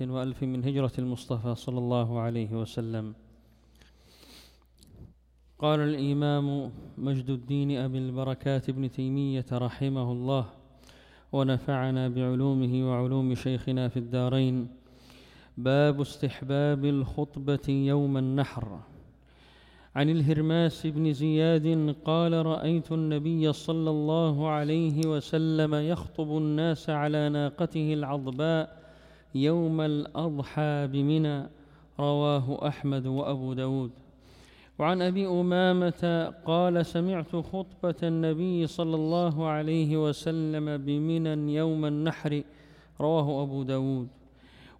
وألف من هجرة المصطفى صلى الله عليه وسلم. قال الإمام مجد الدين أبي البركات ابن تيمية رحمه الله ونفعنا بعلومه وعلوم شيخنا في الدارين. باب استحباب الخطبة يوم النحر. عن الهرماس بن زياد قال رأيت النبي صلى الله عليه وسلم يخطب الناس على ناقته العضباء يوم الأضحى بمنى رواه أحمد وأبو داود. وعن أبي أمامة قال سمعت خطبة النبي صلى الله عليه وسلم بمنى يوم النحر رواه أبو داود.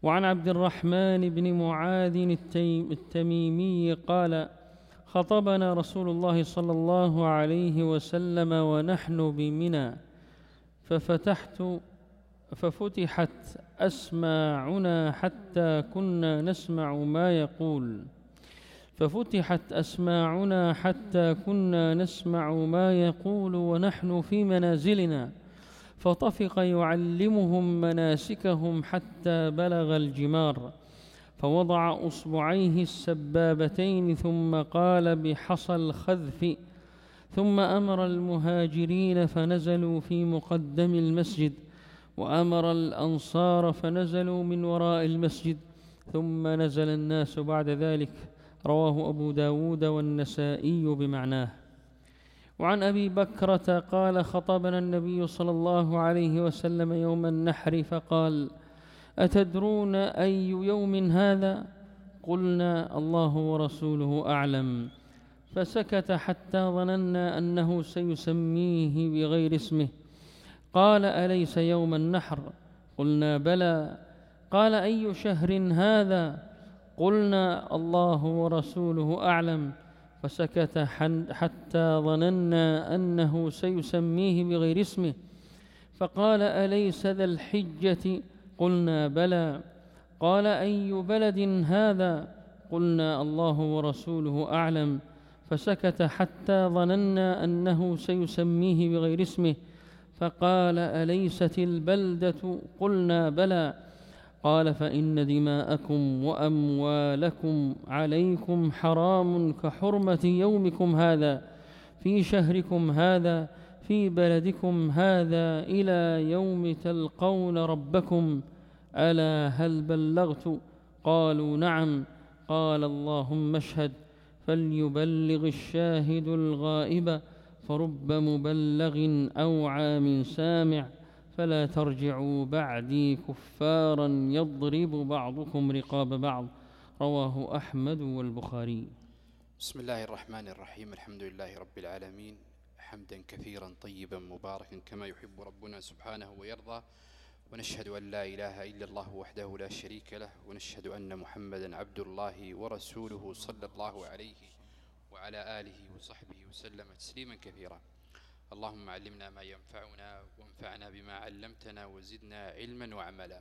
وعن عبد الرحمن بن معاذ التميمي قال خطبنا رسول الله صلى الله عليه وسلم ونحن بمنى ففتحت ففتحت أسماعنا حتى كنا نسمع ما يقول. ففتحت أسماعنا حتى كنا نسمع ما يقول ونحن في منازلنا. فطفق يعلمهم مناسكهم حتى بلغ الجمار. فوضع أصبعيه السبابتين ثم قال بحصى الخذف. ثم أمر المهاجرين فنزلوا في مقدم المسجد. وأمر الأنصار فنزلوا من وراء المسجد ثم نزل الناس بعد ذلك. رواه أبو داود والنسائي بمعناه. وعن أبي بكرة قال خطبنا النبي صلى الله عليه وسلم يوم النحر فقال أتدرون أي يوم هذا؟ قلنا الله ورسوله أعلم. فسكت حتى ظننا أنه سيسميه بغير اسمه. قال أليس يوم النحر قلنا بلى قال أي شهر هذا قلنا الله ورسوله أعلم فسكت حتى ظننا أنه سيسميه بغير اسمه فقال أليس ذا الحجة قلنا بلى قال أي بلد هذا قلنا الله ورسوله أعلم فسكت حتى ظننا أنه سيسميه بغير اسمه فقال أليست البلدة؟ قلنا بلى. قال فإن دماءكم وأموالكم عليكم حرام كحرمة يومكم هذا في شهركم هذا في بلدكم هذا إلى يوم تلقون ربكم. ألا هل بلغت؟ قالوا نعم. قال اللهم اشهد. فليبلغ الشاهد الغائب. فرب مبلغ أوعى من سامع فلا ترجعوا بعدي كفارا يضرب بعضكم رقاب بعض. رواه أحمد والبخاري. بسم الله الرحمن الرحيم. الحمد لله رب العالمين. حمدا كثيرا طيبا مباركا كما يحب ربنا سبحانه ويرضى. ونشهد أن لا إله إلا الله وحده لا شريك له. ونشهد أن محمدا عبد الله ورسوله صلى الله عليه وعلى آله وصحبه وسلم تسليما كثيرا. اللهم علمنا ما ينفعنا وانفعنا بما علمتنا وزدنا علما وعملا.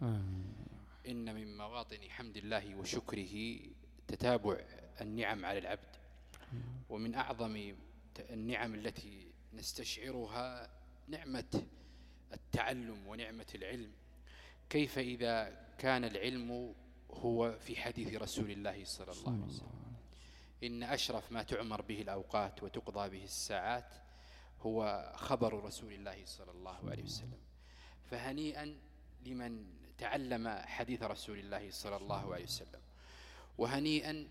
إن من مواطن حمد الله وشكره تتابع النعم على العبد. ومن أعظم النعم التي نستشعرها نعمة التعلم ونعمة العلم. كيف إذا كان العلم هو في حديث رسول الله صلى الله عليه وسلم. إن أشرف ما تعمر به الأوقات وتقضى به الساعات هو خبر رسول الله صلى الله عليه وسلم. فهنيئا لمن تعلم حديث رسول الله صلى الله عليه وسلم. وهنيئا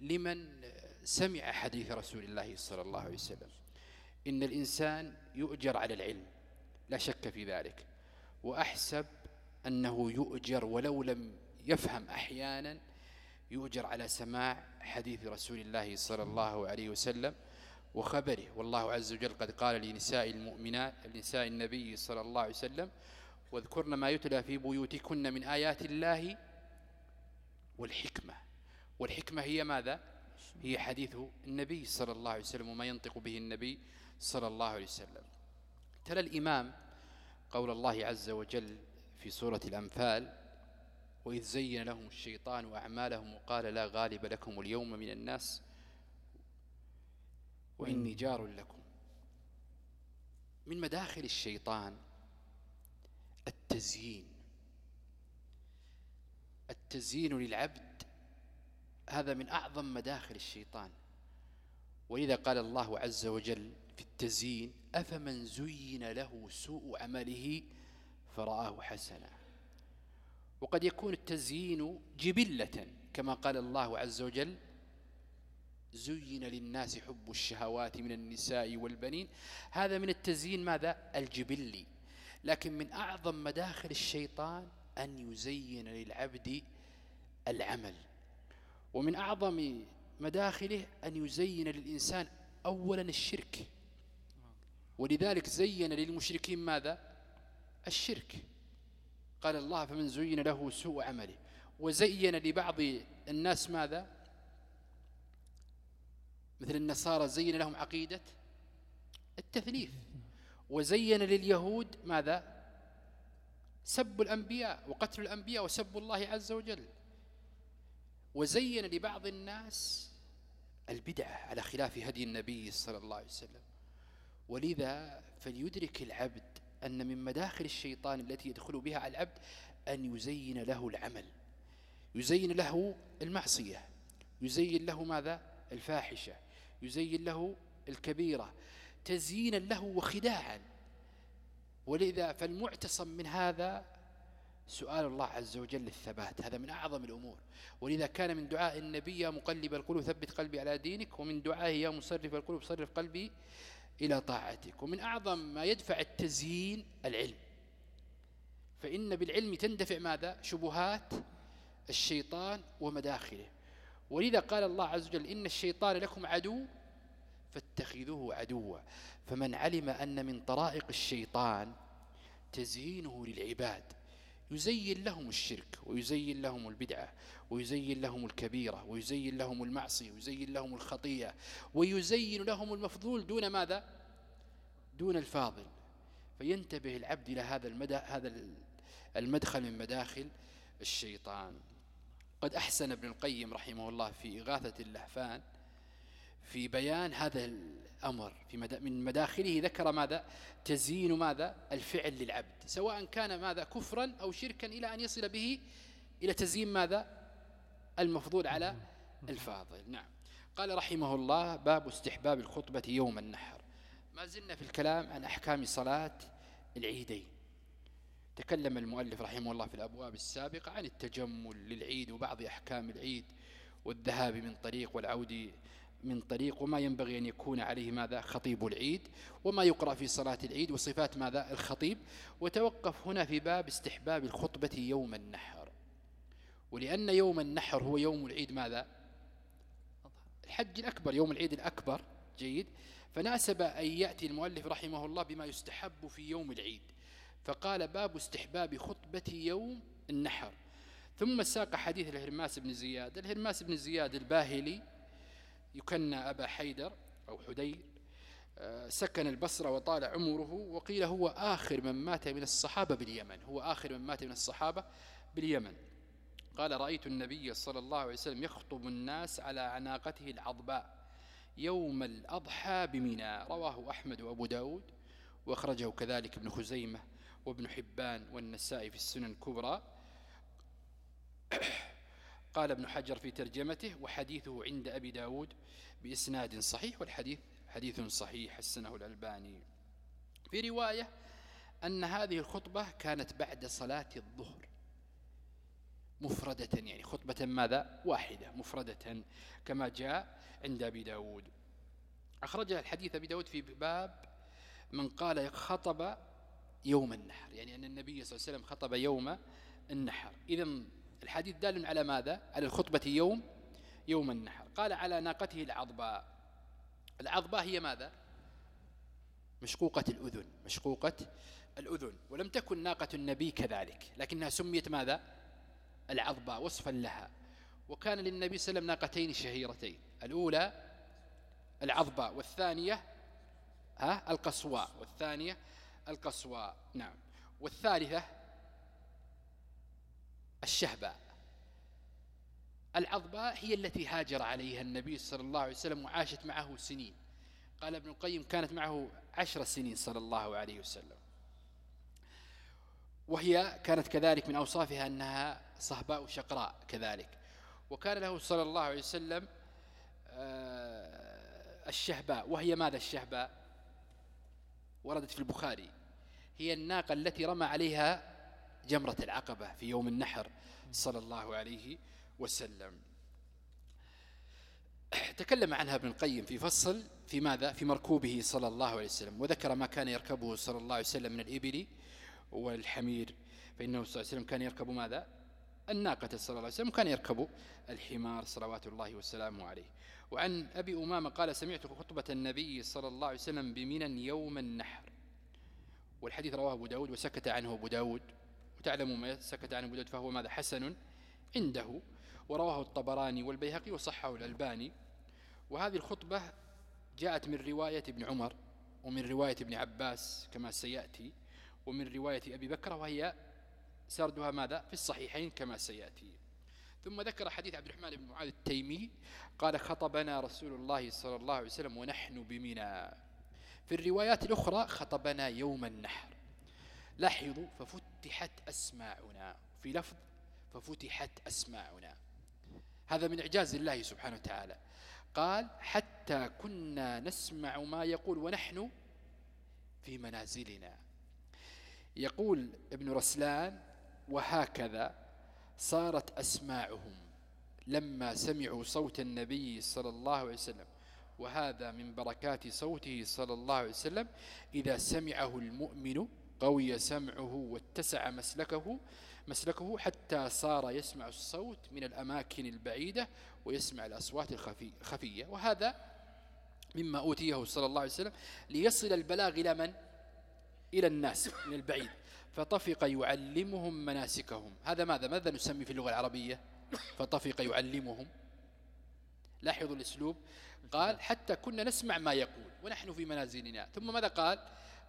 لمن سمع حديث رسول الله صلى الله عليه وسلم. إن الإنسان يؤجر على العلم لا شك في ذلك. وأحسب أنه يؤجر ولو لم يفهم أحيانا يؤجر على سماع حديث رسول الله صلى الله عليه وسلم وخبره. والله عز وجل قد قال لنساء المؤمنات لنساء النبي صلى الله عليه وسلم واذكرن ما يتلى في بيوتكن من آيات الله والحكمة. والحكمة هي ماذا؟ هي حديث النبي صلى الله عليه وسلم وما ينطق به النبي صلى الله عليه وسلم. ترى الإمام قول الله عز وجل في سورة الأنفال وإذ زين لهم الشيطان أعمالهم وقال لا غالب لكم اليوم من الناس وإني جار لكم. من مداخل الشيطان التزيين. التزيين للعبد هذا من أعظم مداخل الشيطان. ولذا قال الله عز وجل في التزيين أفمن زين له سوء عمله فرآه حسنا. وقد يكون التزيين جبلة كما قال الله عز وجل زين للناس حب الشهوات من النساء والبنين. هذا من التزيين ماذا؟ الجبلي. لكن من أعظم مداخل الشيطان أن يزين للعبد العمل. ومن أعظم مداخله أن يزين للإنسان أولا الشرك. ولذلك زين للمشركين ماذا؟ الشرك. قال الله فمن زين له سوء عمله. وزين لبعض الناس ماذا؟ مثل النصارى زين لهم عقيدة التثليث. وزين لليهود ماذا؟ سب الأنبياء وقتل الأنبياء وسب الله عز وجل. وزين لبعض الناس البدعة على خلاف هدي النبي صلى الله عليه وسلم. ولذا فليدرك العبد أن من مداخل الشيطان التي يدخل بها على العبد أن يزين له العمل. يزين له المعصية. يزين له ماذا؟ الفاحشة. يزين له الكبيرة. تزيينا له وخداعا. ولذا فالمعتصم من هذا سؤال الله عز وجل الثبات. هذا من أعظم الأمور. ولذا كان من دعاء النبي يا مقلب القلوب ثبت قلبي على دينك. ومن دعائه يا مصرف القلوب صرف قلبي إلى طاعتك. ومن أعظم ما يدفع التزيين العلم. فإن بالعلم تندفع ماذا؟ شبهات الشيطان ومداخله. ولذا قال الله عز وجل إن الشيطان لكم عدو فاتخذوه عدوا. فمن علم أن من طرائق الشيطان تزيينه للعباد يزين لهم الشرك ويزين لهم البدعة. ويزين لهم الكبيرة ويزين لهم المعصية ويزين لهم الخطيئة ويزين لهم المفضول دون ماذا؟ دون الفاضل. فينتبه العبد إلى هذا المدى هذا المدخل من مداخل الشيطان. قد أحسن ابن القيم رحمه الله في إغاثة اللهفان في بيان هذا الأمر. في من مداخله ذكر ماذا؟ تزيين ماذا؟ الفعل للعبد سواء كان ماذا؟ كفرا أو شركا إلى أن يصل به إلى تزيين ماذا؟ المفضول على الفاضل. نعم. قال رحمه الله باب استحباب الخطبة يوم النحر. ما زلنا في الكلام عن أحكام صلاة العيدين. تكلم المؤلف رحمه الله في الأبواب السابقة عن التجمل للعيد وبعض أحكام العيد والذهاب من طريق والعود من طريق وما ينبغي أن يكون عليه ماذا؟ خطيب العيد. وما يقرأ في صلاة العيد وصفات ماذا؟ الخطيب. وتوقف هنا في باب استحباب الخطبة يوم النحر. ولأن يوم النحر هو يوم العيد ماذا؟ الحج الأكبر يوم العيد الأكبر جيد. فناسب أن يأتي المؤلف رحمه الله بما يستحب في يوم العيد. فقال باب استحباب خطبة يوم النحر. ثم ساق حديث الهرماس بن زياد. الهرماس بن زياد الباهلي يكنى أبا حيدر أو حدير آه، سكن البصرة وطال عمره وقيل هو آخر من مات من الصحابة باليمن. هو آخر من مات من الصحابة باليمن. قال رأيت النبي صلى الله عليه وسلم يخطب الناس على عناقته العضباء يوم الأضحى بمنى. رواه أحمد وأبو داود. وأخرجه كذلك ابن خزيمة وابن حبان والنسائي في السنن الكبرى. قال ابن حجر في ترجمته وحديثه عند أبي داود بإسناد صحيح. والحديث حديث صحيح حسنه الألباني. في رواية أن هذه الخطبة كانت بعد صلاة الظهر. مفردة يعني خطبة ماذا؟ واحدة مفردة كما جاء عند أبي داود. أخرج الحديث أبي داود في باب من قال خطب يوم النحر يعني أن النبي صلى الله عليه وسلم خطب يوم النحر. إذا الحديث دال على ماذا؟ على الخطبة يوم يوم النحر. قال على ناقته العضباء العضباء هي ماذا؟ مشقوقة الأذن مشقوقة الأذن. ولم تكن ناقة النبي كذلك لكنها سميت ماذا؟ العضباء وصفا لها. وكان للنبي صلى الله عليه وسلم ناقتين شهيرتين. الأولى العضباء والثانية ها القصواء. والثانية القصواء نعم. والثالثة الشهباء العضباء هي التي هاجر عليها النبي صلى الله عليه وسلم وعاشت معه سنين. قال ابن القيم كانت معه عشر سنين صلى الله عليه وسلم. وهي كانت كذلك من أوصافها أنها صهباء شقراء كذلك. وكان له صلى الله عليه وسلم آه، الشهباء وهي ماذا الشهباء وردت في البخاري. هي الناقة التي رمى عليها جمرة العقبة في يوم النحر صلى الله عليه وسلم. تكلم عنها ابن القيم في فصل في ماذا؟ في مركوبه صلى الله عليه وسلم. وذكر ما كان يركبه صلى الله عليه وسلم من الإبل والحمير. فإنه صلى الله عليه وسلم كان يركب ماذا؟ الناقة صلى الله عليه وسلم كان يركب الحمار صلوات الله وسلامه عليه. وعن أبي أمامة قال سمعت خطبة النبي صلى الله عليه وسلم بمنى يوم النحر. والحديث رواه أبو داود وسكت عنه أبو داود. وتعلم ما سكت عنه أبو داود فهو ماذا؟ حسن عنده. ورواه الطبراني والبيهقي وصحه الألباني. وهذه الخطبة جاءت من رواية ابن عمر ومن رواية ابن عباس كما سيأتي. ومن رواية أبي بكر وهي سردها ماذا؟ في الصحيحين كما سيأتي. ثم ذكر حديث عبد الرحمن بن معاذ التيمي قال خطبنا رسول الله صلى الله عليه وسلم ونحن بمنى. في الروايات الأخرى خطبنا يوم النحر لاحظوا ففتحت أسماعنا في لفظ ففتحت أسماعنا هذا من إعجاز الله سبحانه وتعالى. قال حتى كنا نسمع ما يقول ونحن في منازلنا. يقول ابن رسلان وهكذا صارت أسماعهم لما سمعوا صوت النبي صلى الله عليه وسلم. وهذا من بركات صوته صلى الله عليه وسلم. إذا سمعه المؤمن قوي سمعه واتسع مسلكه مسلكه حتى صار يسمع الصوت من الأماكن البعيدة ويسمع الأصوات الخفية وهذا مما أوتيه صلى الله عليه وسلم ليصل البلاغ إلى من؟ إلى الناس من البعيد. فطفق يعلمهم مناسكهم. هذا ماذا؟ ماذا نسمي في اللغة العربية؟ فطفق يعلمهم. لاحظوا الأسلوب. قال حتى كنا نسمع ما يقول ونحن في منازلنا. ثم ماذا قال؟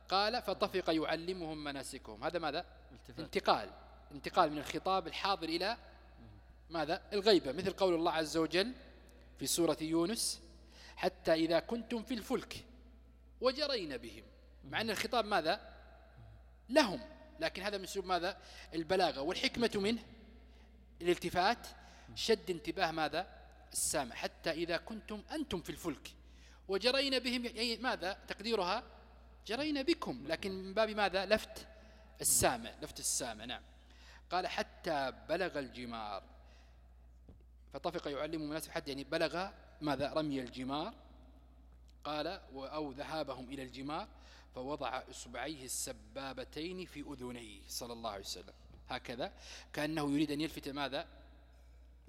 قال فطفق يعلمهم مناسكهم. هذا ماذا؟ انتقال. انتقال من الخطاب الحاضر إلى ماذا؟ الغيبة. مثل قول الله عز وجل في سورة يونس حتى إذا كنتم في الفلك وجرين بهم. مع أن الخطاب ماذا؟ لهم. لكن هذا من اسلوب ماذا؟ البلاغة. والحكمة منه الالتفات. شد انتباه ماذا؟ السامع. حتى إذا كنتم أنتم في الفلك. وجرين بهم يعني ماذا؟ تقديرها؟ جرينا بكم. لكن من باب ماذا؟ لفت السامع. لفت السامع نعم. قال حتى بلغ الجمار. فطفق يعلم الناس حتى يعني بلغ ماذا؟ رمي الجمار. قال أو ذهابهم إلى الجمار. فوضع إصبعيه السبابتين في أذنيه صلى الله عليه وسلم. هكذا كأنه يريد أن يلفت ماذا؟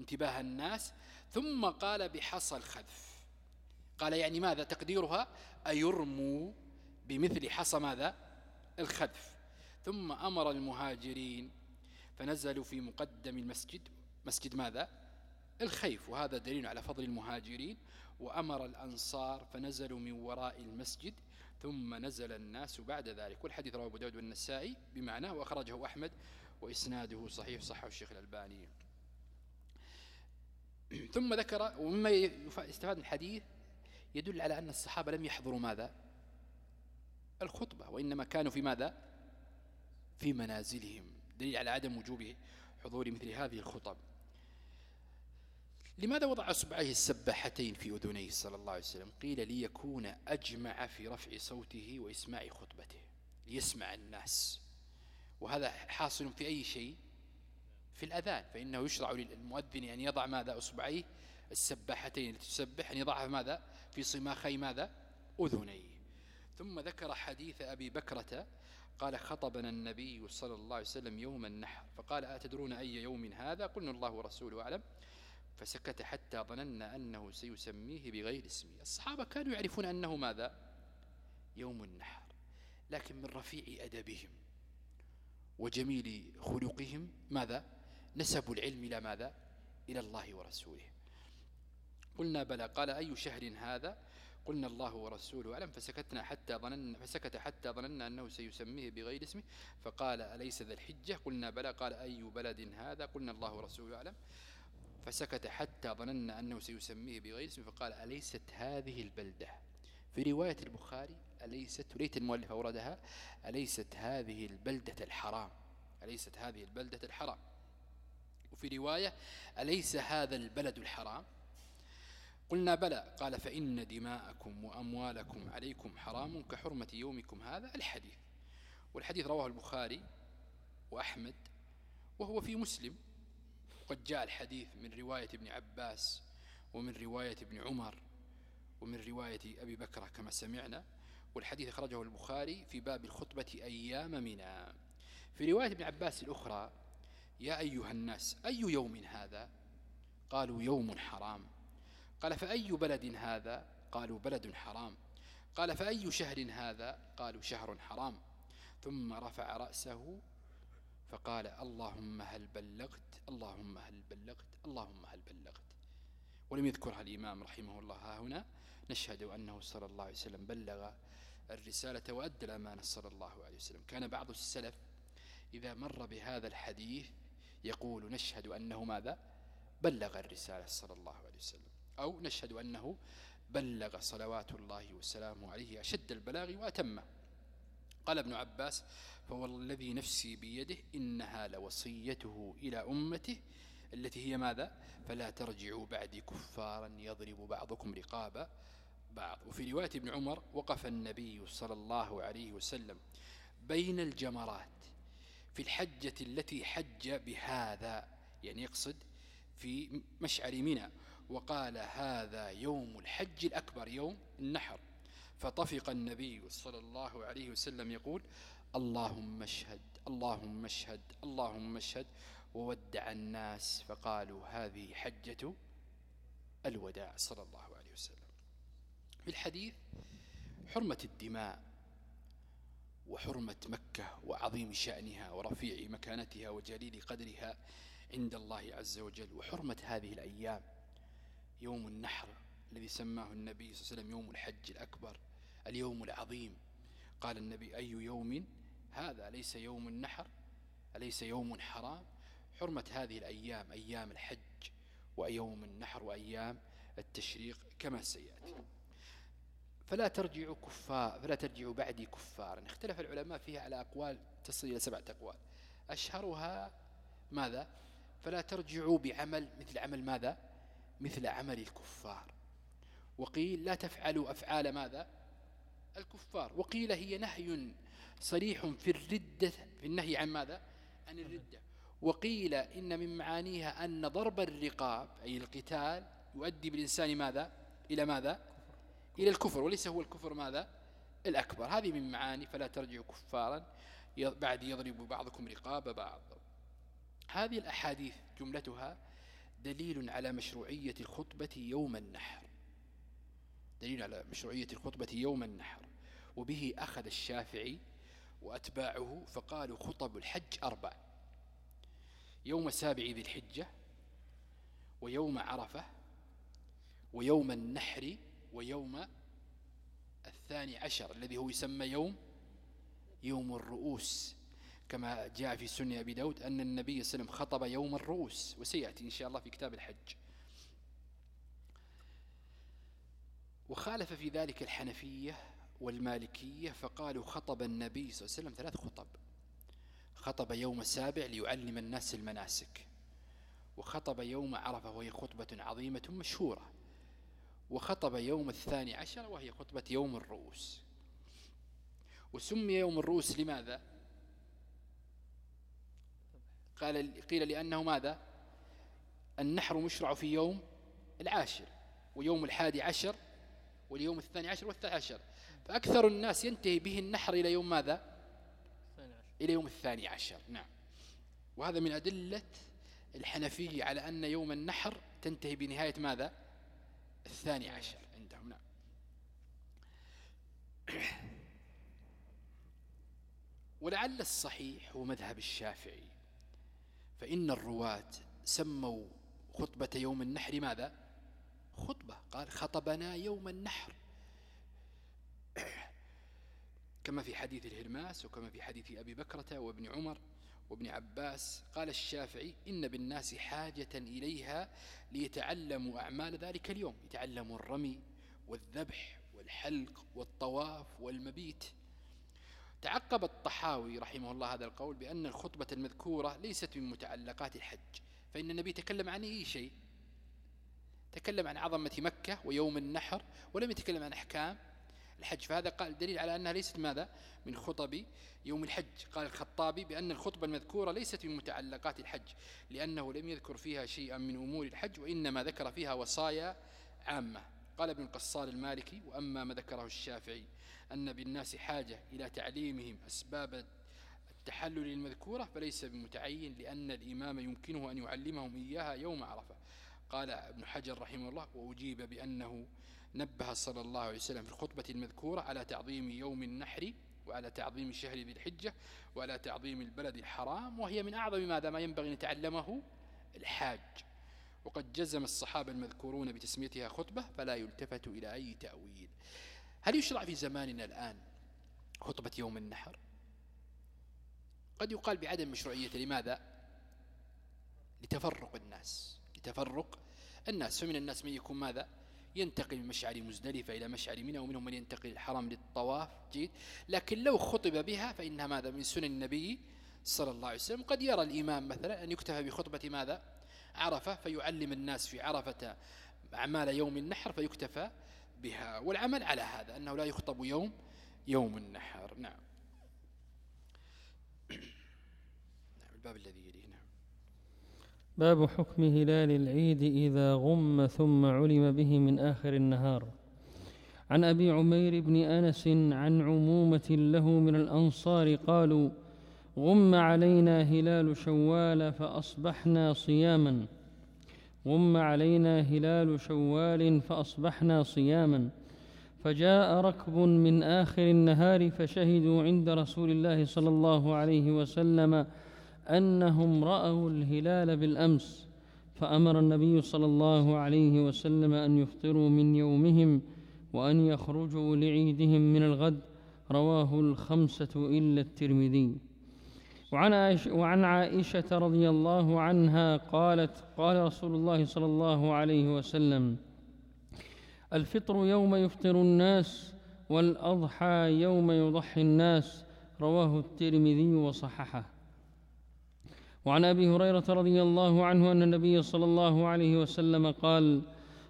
انتباه الناس. ثم قال بحصى الخذف. قال يعني ماذا؟ تقديرها أيرموا بمثل حصى ماذا؟ الخذف. ثم أمر المهاجرين فنزلوا في مقدم المسجد. مسجد ماذا؟ الخيف. وهذا دليل على فضل المهاجرين. وأمر الأنصار فنزلوا من وراء المسجد ثم نزل الناس بعد ذلك. والحديث رواه أبو داود والنسائي بمعناه وأخرجه أحمد وإسناده صحيح صحة الشيخ الألباني. ثم ذكر ومما يستفاد من الحديث يدل على أن الصحابة لم يحضروا ماذا؟ الخطبة وإنما كانوا في ماذا؟ في منازلهم. دليل على عدم وجوب حضور مثل هذه الخطب. لماذا وضع أصبعيه السباحتين في أذنيه صلى الله عليه وسلم؟ قيل ليكون أجمع في رفع صوته وإسماع خطبته ليسمع الناس. وهذا حاصل في أي شيء؟ في الأذان فإنه يشرع للمؤذن أن يضع ماذا؟ أصبعيه السباحتين. التي تسبح أن يضعها ماذا؟ في صماخي ماذا؟ أذنيه. ثم ذكر حديث أبي بكرة قال خطبنا النبي صلى الله عليه وسلم يوم النحر. فقال أتدرون أي يوم هذا؟ قلنا الله ورسوله أعلم. فسكت حتى ظننا أنه سيسميه بغير اسمه. الصحابة كانوا يعرفون أنه ماذا؟ يوم النحر. لكن من رفيع أدبهم وجميل خلقهم ماذا؟ نسبوا العلم إلى ماذا؟ إلى الله ورسوله. قلنا بلى قال أي شهر هذا؟ قلنا الله ورسوله أعلم فسكتنا حتى ظننا فسكت حتى ظننا أنه سيسميه بغير اسمه. فقال أليس ذا الحجة؟ قلنا بلى. قال أي بلد هذا؟ قلنا الله ورسوله أعلم فسكت حتى ظننا أنه سيسميه بغير اسمه فقال أليست هذه البلدة؟ في رواية البخاري أليست وليت المؤلف أوردها أليست هذه البلدة الحرام؟ أليست هذه البلدة الحرام. وفي رواية أليس هذا البلد الحرام؟ قلنا بلى. قال فإن دماءكم وأموالكم عليكم حرام كحرمة يومكم هذا الحديث. والحديث رواه البخاري وأحمد وهو في مسلم. وقد جاء الحديث من رواية ابن عباس ومن رواية ابن عمر ومن رواية أبي بكرة كما سمعنا والحديث أخرجه البخاري في باب الخطبة أيام منا في رواية ابن عباس الأخرى يا أيها الناس أي يوم هذا؟ قالوا يوم حرام. قال فأي بلد هذا؟ قالوا بلد حرام. قال فأي شهر هذا؟ قالوا شهر حرام. ثم رفع رأسه فقال اللهم هل بلغت اللهم هل بلغت اللهم هل بلغت. ولم يذكرها الإمام رحمه الله. ها هنا نشهد أنه صلى الله عليه وسلم بلغ الرسالة وأدى الأمانة صلى الله عليه وسلم. كان بعض السلف إذا مر بهذا الحديث يقول نشهد أنه ماذا؟ بلغ الرسالة صلى الله عليه وسلم. أو نشهد أنه بلغ صلوات الله وسلامه عليه أشد البلاغ وأتمه. قال ابن عباس فهو الذي نفسي بيده إنها لوصيته إلى أمته التي هي ماذا؟ فلا ترجعوا بعدي كفارا يضرب بعضكم رقاب بعض. وفي رواية ابن عمر وقف النبي صلى الله عليه وسلم بين الجمرات في الحجة التي حج بهذا يعني يقصد في مشعر منى وقال هذا يوم الحج الأكبر يوم النحر. فطفق النبي صلى الله عليه وسلم يقول اللهم اشهد اللهم اشهد اللهم اشهد. وودع الناس فقالوا هذه حجة الوداع صلى الله عليه وسلم. في الحديث حرمة الدماء وحرمة مكة وعظيم شأنها ورفيع مكانتها وجليل قدرها عند الله عز وجل. وحرمة هذه الأيام يوم النحر الذي سماه النبي صلى الله عليه وسلم يوم الحج الأكبر. اليوم العظيم. قال النبي أي يوم هذا؟ ليس يوم النحر؟ أليس يوم حرام؟ حرمة هذه الأيام أيام الحج ويوم النحر وأيام التشريق كما سيأتي. فلا ترجعوا كفار فلا ترجعوا بعدي كفارا. اختلف العلماء فيها على أقوال تصل إلى سبعة أقوال. أشهرها ماذا؟ فلا ترجعوا بعمل مثل عمل ماذا؟ مثل عمل الكفار. وقيل لا تفعلوا أفعال ماذا؟ الكفار. وقيل هي نهي صريح في الردة في النهي عن ماذا؟ عن الردة. وقيل إن من معانيها أن ضرب الرقاب أي القتال يؤدي بالإنسان ماذا؟ إلى ماذا؟ إلى الكفر. وليس هو الكفر ماذا؟ الأكبر. هذه من معاني فلا ترجعوا كفارا. بعد يضرب بعضكم رقاب بعض. هذه الأحاديث جملتها دليل على مشروعية الخطبة يوم النحر. دليل على مشروعية الخطبة يوم النحر. وبه أخذ الشافعي وأتباعه فقالوا خطب الحج أربع. يوم سابع ذي الحجة ويوم عرفة ويوم النحر ويوم الثاني عشر الذي هو يسمى يوم يوم الرؤوس. كما جاء في سنة أبي داود أن النبي صلى الله عليه وسلم خطب يوم الرؤوس وسيأتي إن شاء الله في كتاب الحج. وخالف في ذلك الحنفية والمالكية فقالوا خطب النبي صلى الله عليه وسلم ثلاث خطب. خطب يوم السابع ليعلم الناس المناسك. وخطب يوم عرفة وهي خطبة عظيمة مشهورة. وخطب يوم الثاني عشر وهي خطبة يوم الرؤوس. وسمي يوم الرؤوس لماذا؟ قال قيل لأنه ماذا؟ النحر مشرع في يوم العاشر ويوم الحادي عشر واليوم الثاني عشر والثاني عشر. فأكثر الناس ينتهي به النحر إلى يوم ماذا؟ إلى يوم الثاني عشر. نعم. وهذا من أدلة الحنفية على أن يوم النحر تنتهي بنهاية ماذا؟ الثاني عشر. عندهم. نعم. ولعل الصحيح هو مذهب الشافعي. فإن الرواة سموا خطبة يوم النحر ماذا؟ خطبة قال خطبنا يوم النحر. كما في حديث الهرماس وكما في حديث أبي بكرة وابن عمر وابن عباس قال الشافعي إن بالناس حاجة إليها ليتعلموا أعمال ذلك اليوم. يتعلموا الرمي والذبح والحلق والطواف والمبيت. تعقب الطحاوي رحمه الله هذا القول بأن الخطبة المذكورة ليست من متعلقات الحج فإن النبي تكلم عن أي شيء؟ تكلم عن عظمة مكة ويوم النحر ولم يتكلم عن أحكام الحج. فهذا قال دليل على أنها ليست ماذا؟ من خطب يوم الحج. قال الخطابي بأن الخطبة المذكورة ليست من متعلقات الحج لأنه لم يذكر فيها شيئا من أمور الحج وإنما ذكر فيها وصايا عامة. قال ابن القصار المالكي وأما ما ذكره الشافعي أن بالناس حاجة إلى تعليمهم أسباب التحلل المذكورة فليس بمتعين لأن الإمام يمكنه أن يعلمهم إياها يوم عرفة. قال ابن حجر رحمه الله وأجيب بأنه نبه صلى الله عليه وسلم في الخطبة المذكورة على تعظيم يوم النحر وعلى تعظيم شهر ذي الحجة وعلى تعظيم البلد الحرام وهي من أعظم ماذا؟ ما ينبغي أن يتعلمه الحاج. وقد جزم الصحابة المذكورون بتسميتها خطبة فلا يلتفت إلى أي تأويل. هل يشرع في زماننا الآن خطبة يوم النحر؟ قد يقال بعدم مشروعية لماذا؟ لتفرق الناس. لتفرق الناس فمن الناس من يكون ماذا؟ ينتقل من مشعر مزدلفة إلى مشعر منى ومنهم من ينتقل الحرم للطواف. جيد. لكن لو خطب بها فإنها ماذا؟ من سنن النبي صلى الله عليه وسلم. قد يرى الإمام مثلا أن يكتفى بخطبة ماذا؟ عرفة فيعلم الناس في عرفة أعمال يوم النحر فيكتفى بها. والعمل على هذا أنه لا يخطب يوم يوم النحر. نعم. نعم الباب الذي نعم باب حكم هلال العيد إذا غم ثم علم به من آخر النهار. عن أبي عمير بن أنس عن عمومة له من الأنصار قالوا غم علينا هلال شوال فأصبحنا صياما. غم علينا هلال شوال فأصبحنا صياما. فجاء ركب من آخر النهار فشهدوا عند رسول الله صلى الله عليه وسلم أنهم رأوا الهلال بالأمس فأمر النبي صلى الله عليه وسلم أن يفطروا من يومهم وأن يخرجوا لعيدهم من الغد رواه الخمسة إلا الترمذي. وعن عائشة, رضي الله عنها قالت قال رسول الله صلى الله عليه وسلم الفطر يوم يفطر الناس والأضحى يوم يضحي الناس. رواه الترمذي وصححه. وعن أبي هريرة رضي الله عنه أن النبي صلى الله عليه وسلم قال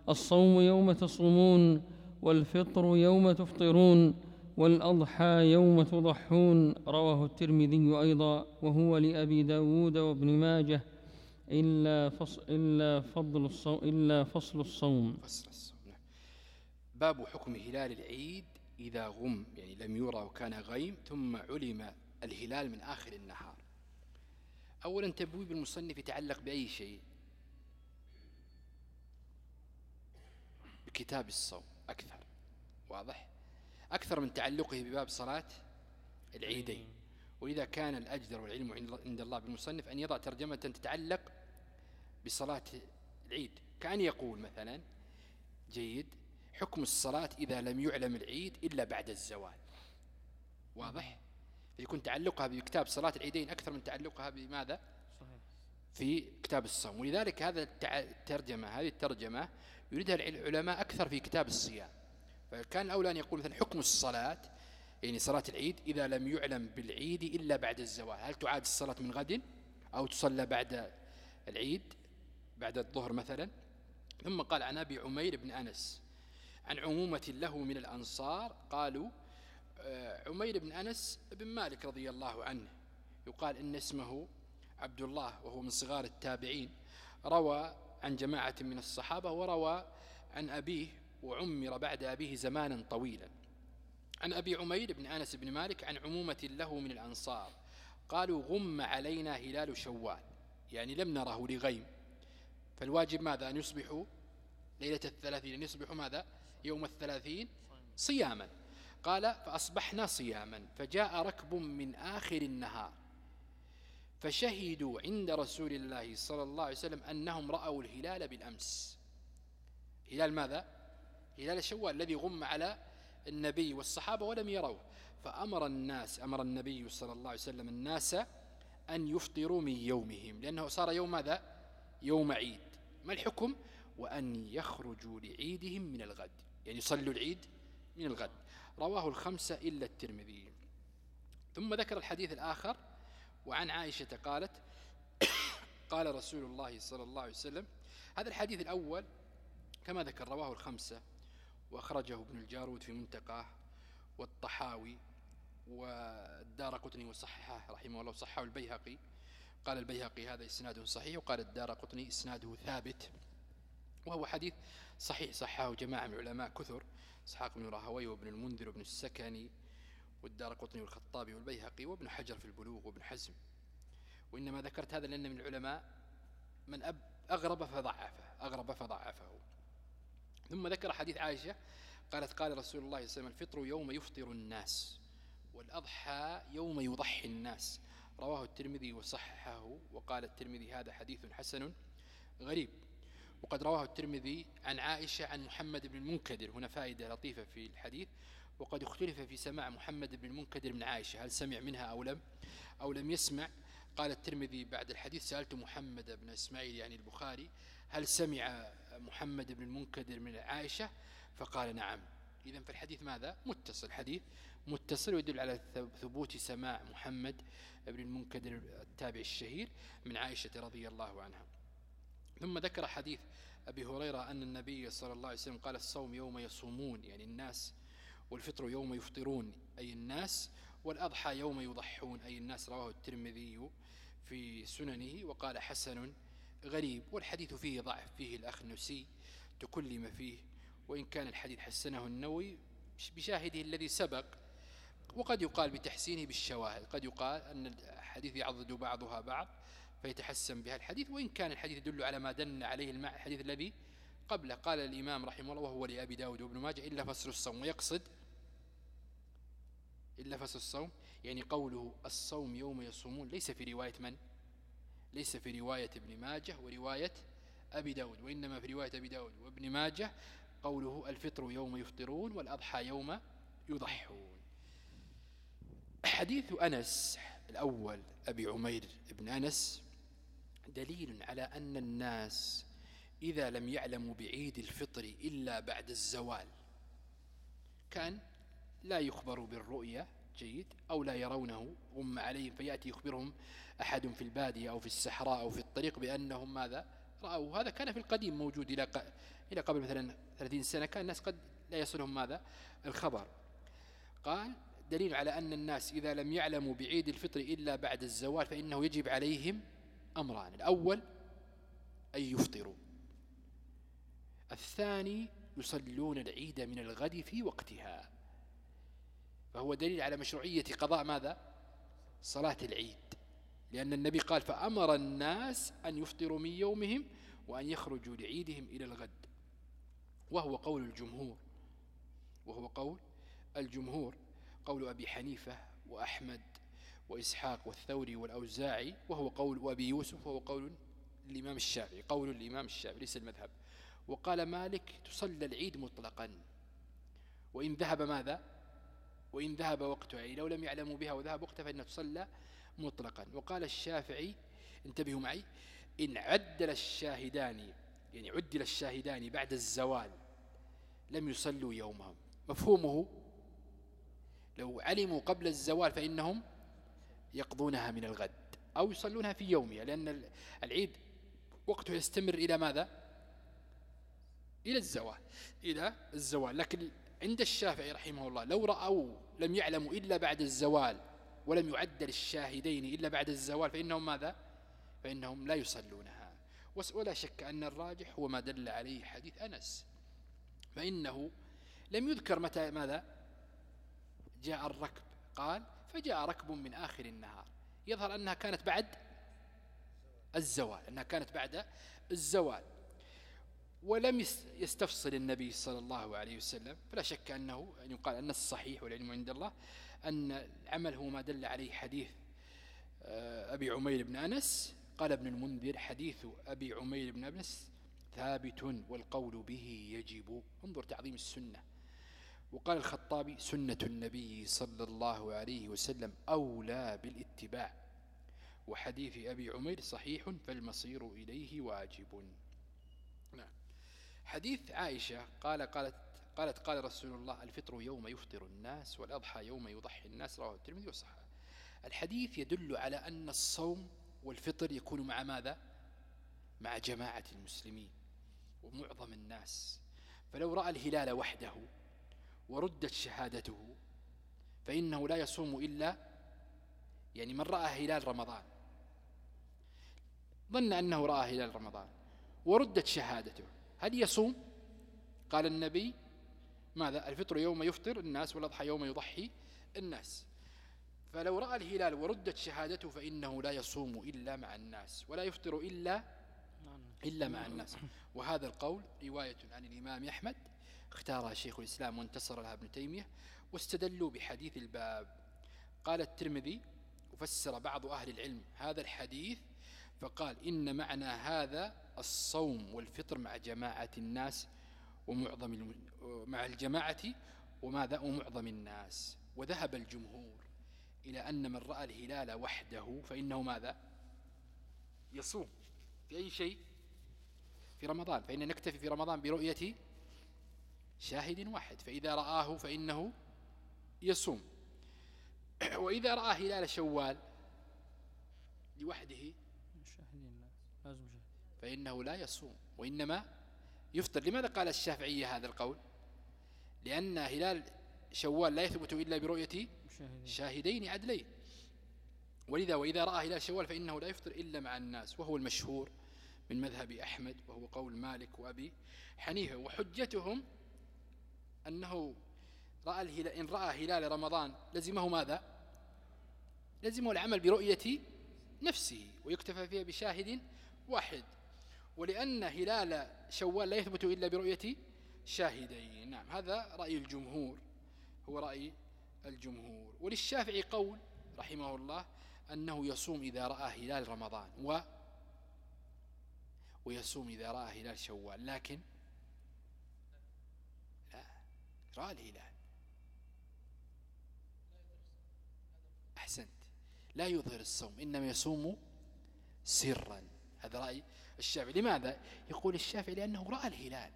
الصوم يوم تصومون والفطر يوم تفطرون والأضحى يوم تضحون. رواه الترمذي أيضا وهو لأبي داود وابن ماجه إلا فصل, إلا فضل الصوم إلا فصل الصوم نعم. باب حكم هلال العيد إذا غم يعني لم يرى وكان غيم ثم علم الهلال من آخر النهار. أولا تبويب المصنف يتعلق بأي شيء؟ بكتاب الصوم أكثر. واضح؟ أكثر من تعلقه بباب صلاة العيدين. وإذا كان الأجدر والعلم عند الله بالمصنف أن يضع ترجمة تتعلق بصلاة العيد. كأن يقول مثلا جيد حكم الصلاة إذا لم يعلم العيد إلا بعد الزوال. واضح؟ يكون تعلقها بكتاب صلاة العيدين أكثر من تعلقها بماذا؟ في كتاب الصوم. ولذلك هذا الترجمة هذه الترجمة يريدها العلماء أكثر في كتاب الصيام. فكان الأولى أن يقول مثلا حكم الصلاة يعني صلاة العيد إذا لم يعلم بالعيد إلا بعد الزوال. هل تعاد الصلاة من غد أو تصلى بعد العيد بعد الظهر مثلا؟ ثم قال عن أبي عمير بن أنس عن عمومة له من الأنصار قالوا عمير بن أنس بن مالك رضي الله عنه. يقال إن اسمه عبد الله وهو من صغار التابعين. روى عن جماعة من الصحابة وروى عن أبيه وعمر بعد أبيه زمانا طويلا. عن أبي عمير بن أنس بن مالك عن عمومة له من الأنصار. قالوا غم علينا هلال شوال. يعني لم نره لغيم. فالواجب ماذا؟ أن يصبحوا ليلة الثلاثين. أن يصبحوا ماذا؟ يوم الثلاثين صياما. قال فأصبحنا صياما فجاء ركب من آخر النهار. فشهدوا عند رسول الله صلى الله عليه وسلم أنهم رأوا الهلال بالأمس. هلال ماذا؟ هلال شوال الذي غم على النبي والصحابة ولم يروه. فأمر الناس أمر النبي صلى الله عليه وسلم الناس أن يفطروا من يومهم لأنه صار يوم ماذا؟ يوم عيد. ما الحكم؟ وأن يخرجوا لعيدهم من الغد يعني يصلوا العيد من الغد. رواه الخمسة إلا الترمذي. ثم ذكر الحديث الآخر وعن عائشة قالت قال رسول الله صلى الله عليه وسلم هذا الحديث الأول كما ذكر رواه الخمسة وأخرجه ابن الجارود في منتقاه والطحاوي والدار قطني وصححه رحمه الله صححه البيهقي. قال البيهقي هذا إسناد صحيح وقال الدار قطني إسناده ثابت وهو حديث صحيح صححه جماعة من العلماء كثر. إسحاق بن راهوي وابن المنذر وابن السكني والدار قطني والخطابي والبيهقي وابن حجر في البلوغ وابن حزم. وإنما ذكرت هذا لأن من العلماء من أب أغرب فضعفه أغرب فضعفه. ثم ذكر حديث عائشة قالت قال رسول الله صلى الله عليه وسلم الفطر يوم يفطر الناس والأضحى يوم يضحي الناس. رواه الترمذي وصححه وقال الترمذي هذا حديث حسن غريب. وقد رواه الترمذي عن عائشة عن محمد بن المنكدر هنا فائدة لطيفة في الحديث. وقد اختلف في سماع محمد بن المنكدر من عائشة هل سمع منها أو لم؟ أو لم يسمع؟ قال الترمذي بعد الحديث سألت محمد بن إسماعيل يعني البخاري هل سمع محمد بن المنكدر من عائشة؟ فقال نعم. إذا فالحديث ماذا؟ متصل. حديث متصل ويدل على ثبوت سماع محمد بن المنكدر التابع الشهير من عائشة رضي الله عنها. ثم ذكر حديث أبي هريرة أن النبي صلى الله عليه وسلم قال الصوم يوم يصومون يعني الناس والفطر يوم يفطرون أي الناس والأضحى يوم يضحون أي الناس رواه الترمذي في سننه وقال حسن غريب والحديث فيه ضعف فيه الأخ نسي تكلم فيه وإن كان الحديث حسنه النووي بشاهده الذي سبق وقد يقال بتحسينه بالشواهد قد يقال أن الحديث يعضد بعضها بعض فيتحسن بها الحديث وإن كان الحديث يدل على ما دل عليه الحديث الذي قبله. قال الإمام رحمه الله وهو لأبي داود وابن ماجه إلا فصل الصوم. ويقصد إلا فصل الصوم يعني قوله الصوم يوم يصومون. ليس في رواية من؟ ليس في رواية ابن ماجه ورواية أبي داود وإنما في رواية أبي داود وابن ماجه قوله الفطر يوم يفطرون والأضحى يوم يضحون. حديث أنس الأول أبي عمير بن أنس دليل على أن الناس إذا لم يعلموا بعيد الفطر إلا بعد الزوال كان لا يخبروا بالرؤية جيد أو لا يرونه هم عليهم فيأتي يخبرهم أحد في البادية أو في الصحراء أو في الطريق بأنهم ماذا؟ رأوا هذا كان في القديم موجود إلى إلى قبل مثلا 30 سنة كان الناس قد لا يصلهم ماذا؟ الخبر. قال دليل على أن الناس إذا لم يعلموا بعيد الفطر إلا بعد الزوال فإنه يجب عليهم أمران. الأول أن يفطروا. الثاني يصلون العيد من الغد في وقتها. فهو دليل على مشروعية قضاء ماذا؟ صلاة العيد. لأن النبي قال فأمر الناس أن يفطروا من يومهم وأن يخرجوا لعيدهم إلى الغد. وهو قول الجمهور. وهو قول الجمهور. قول أبي حنيفة وأحمد وإسحاق والثوري والأوزاعي وهو قول أبي يوسف وهو قول الإمام الشافعي قول الإمام الشافعي ليس المذهب. وقال مالك تصلى العيد مطلقا. وإن ذهب ماذا؟ وإن ذهب وقتها يعني لو لم يعلموا بها وذهب وقتها فإنها تصلى مطلقا. وقال الشافعي انتبهوا معي إن عدل الشاهدان يعني عدل الشاهدان بعد الزوال لم يصلوا يومهم. مفهومه؟ لو علموا قبل الزوال فإنهم يقضونها من الغد أو يصلونها في يومها لأن العيد وقته يستمر إلى ماذا؟ إلى الزوال إلى الزوال. لكن عند الشافعي رحمه الله لو رأوا لم يعلموا إلا بعد الزوال ولم يعدل الشاهدين إلا بعد الزوال فإنهم ماذا؟ فإنهم لا يصلونها. ولا شك أن الراجح هو ما دل عليه حديث أنس. فإنه لم يذكر متى ماذا؟ جاء الركب. قال فجاء ركب من آخر النهار. يظهر أنها كانت بعد الزوال أنها كانت بعد الزوال. ولم يستفصل النبي صلى الله عليه وسلم. فلا شك أنه أن يقال أن الصحيح والعلم عند الله أن العمل هو ما دل عليه حديث آه، أبي عمير بن أنس. قال ابن المنذر حديث أبي عمير بن أنس ثابت والقول به يجب. انظر تعظيم السنة. وقال الخطابي سنة النبي صلى الله عليه وسلم أولى بالاتباع. وحديث أبي عمير صحيح فالمصير إليه واجب. نعم. حديث عائشة قال قالت قالت قال رسول الله الفطر يوم يفطر الناس والأضحى يوم يضحي الناس رواه الترمذي وصححه. الحديث يدل على أن الصوم والفطر يكون مع ماذا؟ مع جماعة المسلمين ومعظم الناس. فلو رأى الهلال وحده وردت شهادته فإنه لا يصوم إلا يعني من رأى هلال رمضان. ظن أنه رأى هلال رمضان. وردت شهادته. هل يصوم؟ قال النبي ماذا؟ الفطر يوم يفطر الناس والأضحى يوم يضحي الناس. فلو رأى الهلال وردت شهادته فإنه لا يصوم إلا مع الناس ولا يفطر إلا إلا مع الناس. وهذا القول رواية عن الإمام أحمد اختارها شيخ الإسلام وانتصر لها ابن تيمية واستدلوا بحديث الباب. قال الترمذي وفسر بعض أهل العلم هذا الحديث فقال إن معنى هذا الصوم والفطر مع جماعة الناس ومعظم مع الجماعة وماذا؟ ومعظم الناس. وذهب الجمهور إلى أن من رأى الهلال وحده فإنه ماذا؟ يصوم في أي شيء؟ في رمضان. فإن نكتفي في رمضان برؤية شاهد واحد فإذا رآه فإنه يصوم. وإذا رأى هلال شوال لوحده فإنه لا يصوم وإنما يفطر. لماذا قال الشافعية هذا القول؟ لأن هلال شوال لا يثبت إلا برؤية شاهدين عدلين. ولذا وإذا رأى هلال شوال فإنه لا يفطر إلا مع الناس وهو المشهور من مذهب أحمد وهو قول مالك وأبي حنيفة وحجتهم أنه رأى الهلال إن رأى هلال رمضان لزمه ماذا؟ لزمه العمل برؤية نفسه ويكتفى فيها بشاهد واحد. ولأن هلال شوال لا يثبت إلا برؤية شاهدين. نعم هذا رأي الجمهور هو رأي الجمهور. وللشافعي قول رحمه الله أنه يصوم إذا رأى هلال رمضان و ويصوم إذا رأى هلال شوال. لكن لا الهلال أحسنت. لا يظهر الصوم إنما يصوم سرا. هذا رأي الشافعي. لماذا؟ يقول الشافعي لأنه رأى الهلال.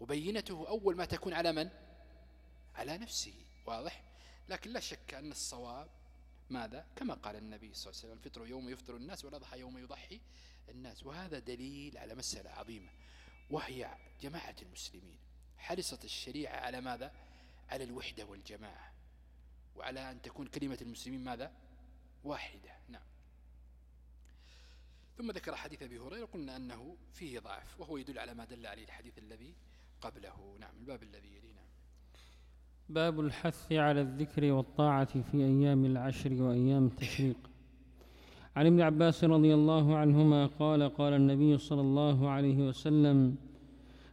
وبينته أول ما تكون على من؟ على نفسه. واضح؟ لكن لا شك أن الصواب ماذا؟ كما قال النبي صلى الله عليه وسلم الفطر يوم يفطر الناس والأضحى يوم يضحي الناس. وهذا دليل على مسألة عظيمة وهي جماعة المسلمين. حرصت الشريعة على ماذا؟ على الوحدة والجماعة. وعلى أن تكون كلمة المسلمين ماذا؟ واحدة. نعم. ثم ذكر حديث أبي هريرة قلنا أنه فيه ضعف وهو يدل على ما دل عليه الحديث الذي قبله. نعم الباب الذي يلينا نعم. باب الحث على الذكر والطاعة في أيام العشر وأيام التشريق. عن ابن عباس رضي الله عنهما قال قال النبي صلى الله عليه وسلم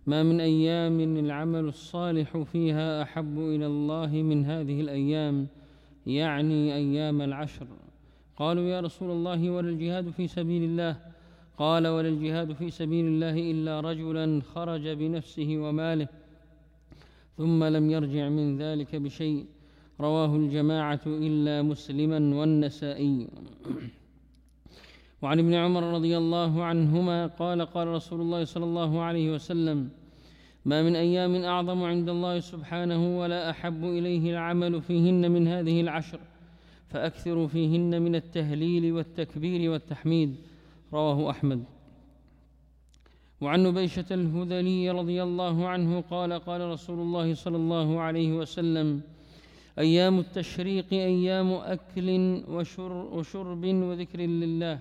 ما من أيام العمل الصالح فيها أحب إلى الله من هذه الأيام يعني أيام العشر. قالوا يا رسول الله ولا الجهاد في سبيل الله؟ قال ولا الجهاد في سبيل الله إلا رجلا خرج بنفسه وماله ثم لم يرجع من ذلك بشيء. رواه الجماعة إلا مسلما والنسائي. وعن ابن عمر رضي الله عنهما قال قال رسول الله صلى الله عليه وسلم ما من أيام أعظم عند الله سبحانه ولا أحب إليه العمل فيهن من هذه العشر فأكثروا فيهن من التهليل والتكبير والتحميد رواه أحمد. وعن نبيشة الهذلي رضي الله عنه قال قال رسول الله صلى الله عليه وسلم أيام التشريق أيام أكل وشرب وذكر لله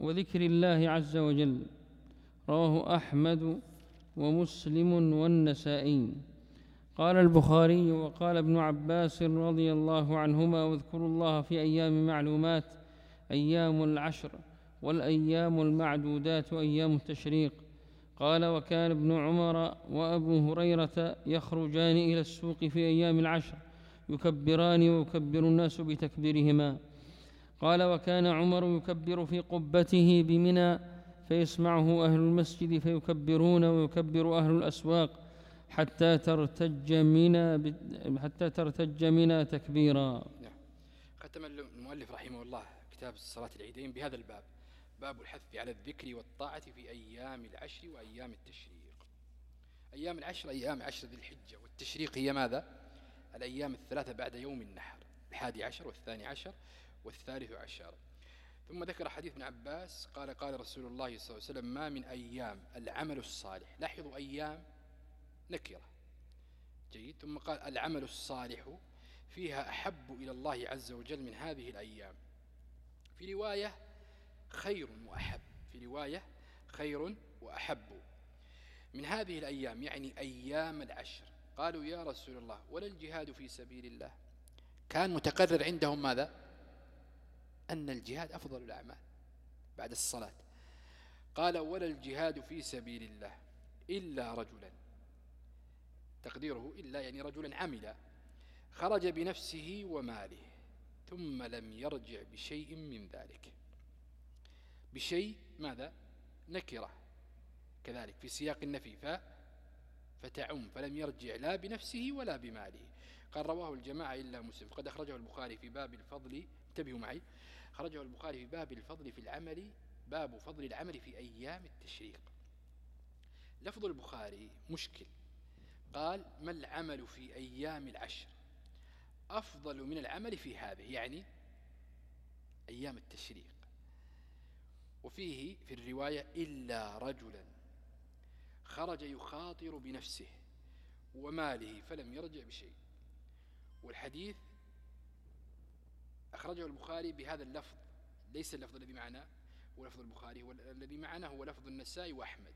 وذكر الله عز وجل. رواه أحمد ومسلم والنسائي. قال البخاري وقال ابن عباس رضي الله عنهما واذكروا الله في أيام معلومات أيام العشر والأيام المعدودات أيام التشريق قال وكان ابن عمر وأبو هريرة يخرجان إلى السوق في أيام العشر يكبران ويكبر الناس بتكبيرهما قال وكان عمر يكبر في قبته بمنى فيسمعه أهل المسجد فيكبرون ويكبر أهل الأسواق حتى ترتج منى حتى ترتج منى تكبيرا. نعم. ختم المؤلف رحمه الله كتاب صلاة العيدين بهذا الباب. باب الحث على الذكر والطاعة في أيام العشر وأيام التشريق. أيام العشر أيام عشر ذي الحجة. والتشريق هي ماذا؟ الأيام الثلاثة بعد يوم النحر. الحادي عشر والثاني عشر والثالث عشر. ثم ذكر حديث ابن عباس قال قال رسول الله صلى الله عليه وسلم ما من أيام العمل الصالح. لاحظوا أيام نكرة. جيد. ثم قال العمل الصالح فيها أحب إلى الله عز وجل من هذه الأيام. في رواية خير وأحب. في رواية خير وأحب من هذه الأيام. يعني أيام العشر. قالوا يا رسول الله ولا الجهاد في سبيل الله. كان متقرر عندهم ماذا؟ أن الجهاد أفضل الأعمال بعد الصلاة. قال ولا الجهاد في سبيل الله إلا رجلا. تقديره إلا يعني رجلا عمل خرج بنفسه وماله ثم لم يرجع بشيء من ذلك. بشيء ماذا؟ نكرة. كذلك في سياق النفي ف فتعم فلم يرجع لا بنفسه ولا بماله. قال رواه الجماعة إلا مسلم. قد أخرجه البخاري في باب الفضل. انتبهوا معي. خرجه البخاري في باب الفضل في العمل باب فضل العمل في أيام التشريق. لفظ البخاري مشكل. قال ما العمل في أيام العشر؟ أفضل من العمل في هذه. يعني أيام التشريق. وفيه في الرواية إلا رجلا خرج يخاطر بنفسه وماله فلم يرجع بشيء. والحديث أخرجه البخاري بهذا اللفظ. ليس اللفظ الذي معنا هو لفظ البخاري هو الذي معنا هو لفظ النسائي وأحمد.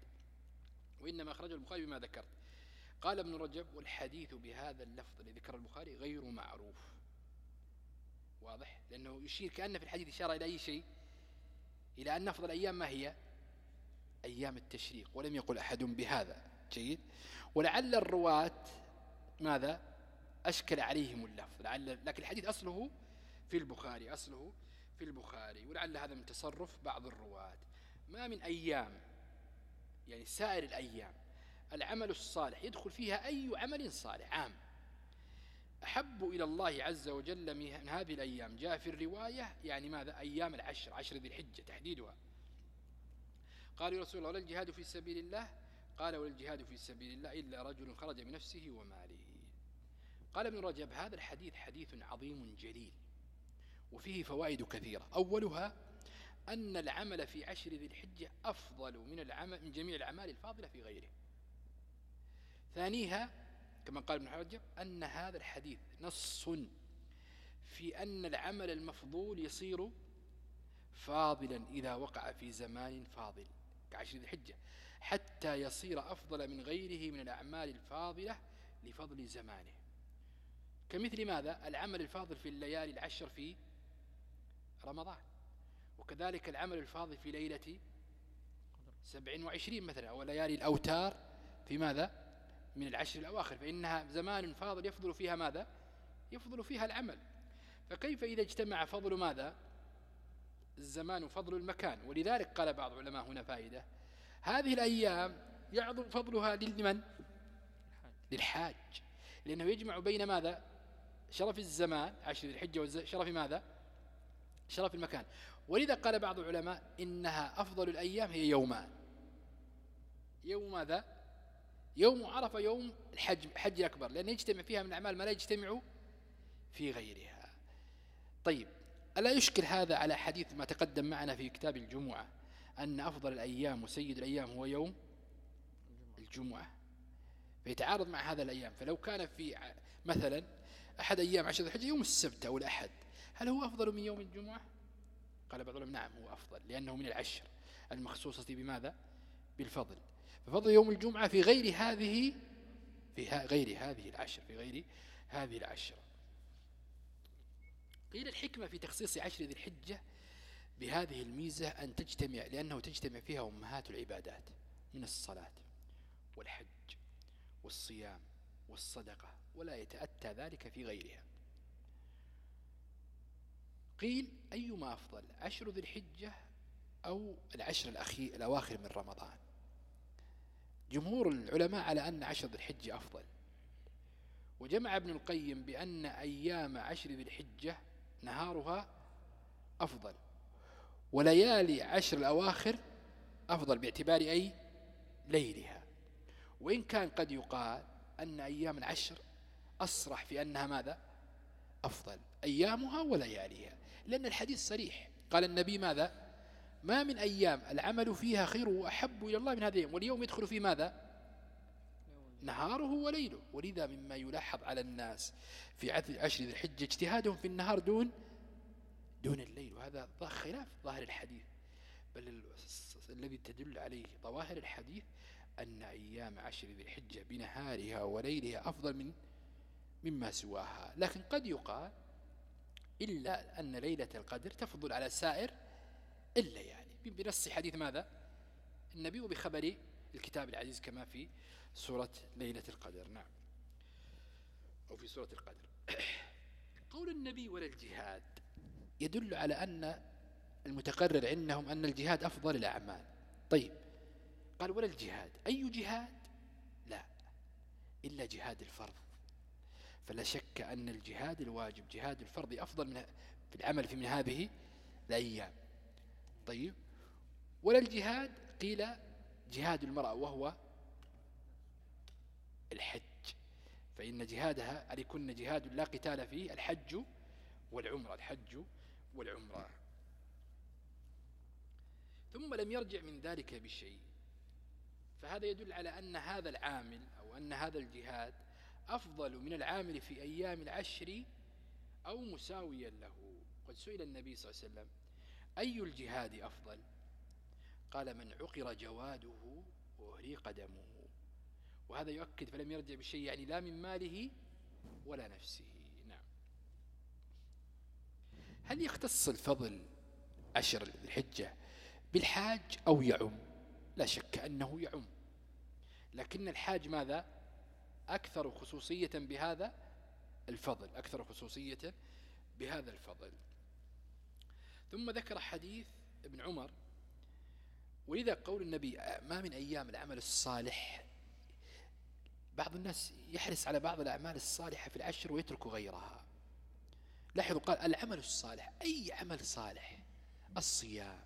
وإنما أخرجه البخاري بما ذكرت. قال ابن رجب والحديث بهذا اللفظ الذي ذكر البخاري غير معروف. واضح؟ لأنه يشير كأن في الحديث إشارة إلى أي شيء؟ إلى أن أفضل الأيام ما هي؟ أيام التشريق. ولم يقل أحد بهذا. جيد؟ ولعل الرواة ماذا؟ أشكل عليهم اللفظ. لعل لكن الحديث أصله في البخاري أصله في البخاري ولعل هذا من تصرف بعض الرواة. ما من أيام يعني سائر الأيام العمل الصالح يدخل فيها أي عمل صالح عام. أحب إلى الله عز وجل من هذه الأيام. جاء في الرواية يعني ماذا؟ أيام العشر عشر ذي الحجة تحديدها. قال رسول الله ولا الجهاد في سبيل الله؟ قال ولا الجهاد في سبيل الله إلا رجل خرج بنفسه وماله. قال ابن رجب هذا الحديث حديث عظيم جليل. وفيه فوائد كثيرة. أولها أن العمل في عشر ذي الحجة أفضل من, العمل من جميع الأعمال الفاضلة في غيره. ثانيها كما قال ابن حجر أن هذا الحديث نص في أن العمل المفضول يصير فاضلا إذا وقع في زمان فاضل كعشر ذي الحجة حتى يصير أفضل من غيره من الأعمال الفاضلة لفضل زمانه. كمثل ماذا؟ العمل الفاضل في الليالي العشر في رمضان. وكذلك العمل الفاضل في ليلة سبع وعشرين مثلا أو ليالي الأوتار في ماذا؟ من العشر الأواخر. فإنها زمان فاضل يفضل فيها ماذا؟ يفضل فيها العمل. فكيف إذا اجتمع فضل ماذا؟ الزمان وفضل المكان. ولذلك قال بعض العلماء هنا فائدة. هذه الأيام يعظم فضلها لمن للحاج. لأنه يجمع بين ماذا؟ شرف الزمان عشر الحجة وشرف ماذا؟ شرف المكان. ولذا قال بعض العلماء إنها أفضل الأيام هي يومان. يوم ماذا؟ يوم عرفة يوم الحج حج أكبر لأن يجتمع فيها من الأعمال ما لا يجتمع في غيرها. طيب ألا يشكل هذا على حديث ما تقدم معنا في كتاب الجمعة أن أفضل الأيام وسيد الأيام هو يوم الجمعة؟ فيتعارض مع هذا الأيام. فلو كان في مثلا أحد أيام عشر الحج يوم السبت أو الأحد. هل هو أفضل من يوم الجمعة؟ قال بعض العلماء نعم هو أفضل لأنه من العشر المخصوصة بماذا؟ بالفضل. ففضل يوم الجمعة في غير هذه في غير هذه العشر في غير هذه العشر. قيل الحكمة في تخصيص عشر ذي الحجة بهذه الميزة أن تجتمع لأنه تجتمع فيها أمهات العبادات من الصلاة والحج والصيام والصدقة ولا يتأتى ذلك في غيرها. قيل أيما أفضل عشر ذي الحجة أو العشر الأخير الأواخر من رمضان؟ جمهور العلماء على أن عشر ذي الحجة أفضل. وجمع ابن القيم بأن أيام عشر ذي الحجة نهارها أفضل. وليالي عشر الأواخر أفضل باعتبار أي؟ ليلها. وإن كان قد يقال أن أيام العشر أصرح في أنها ماذا؟ أفضل أيامها ولياليها. لأن الحديث صريح. قال النبي ماذا؟ ما من أيام العمل فيها خير وأحب إلى الله من هذه اليوم. واليوم يدخل في ماذا؟ نهاره وليله. ولذا مما يلاحظ على الناس في عشر ذي الحجة اجتهادهم في النهار دون دون الليل. وهذا خلاف ظاهر الحديث. بل الذي تدل عليه ظواهر الحديث أن أيام عشر ذي الحجة بنهارها وليلها أفضل من مما سواها. لكن قد يقال إلا أن ليلة القدر تفضل على سائر إلا يعني. بنص حديث ماذا؟ النبي وبخبر الكتاب العزيز كما في سورة ليلة القدر. نعم. أو في سورة القدر. قول النبي ولا الجهاد؟ يدل على أن المتقرر عندهم أن الجهاد أفضل الأعمال. طيب. قال ولا الجهاد؟ أي جهاد؟ لا. إلا جهاد الفرض. فلا شك أن الجهاد الواجب جهاد الفرض أفضل من في العمل في من هذه الأيام. طيب. ولا الجهاد قيل جهاد المرأة وهو الحج. فإن جهادها أن يكون جهاد لا قتال فيه الحج والعمرة الحج والعمرة. ثم لم يرجع من ذلك بشيء. فهذا يدل على أن هذا العامل أو أن هذا الجهاد أفضل من العامل في أيام العشر أو مساويا له. قد سئل النبي صلى الله عليه وسلم أي الجهاد أفضل؟ قال من عقر جواده وأهريق دمه. وهذا يؤكد فلم يرجع بشيء يعني لا من ماله ولا نفسه. نعم. هل يختص الفضل عشر الحجة بالحاج أو يعم؟ لا شك أنه يعم. لكن الحاج ماذا؟ أكثر خصوصية بهذا الفضل أكثر خصوصية بهذا الفضل. ثم ذكر حديث ابن عمر ولذا قول النبي ما من أيام العمل الصالح؟ بعض الناس يحرص على بعض الأعمال الصالحة في العشر ويترك غيرها. لاحظوا قال العمل الصالح أي عمل صالح؟ الصيام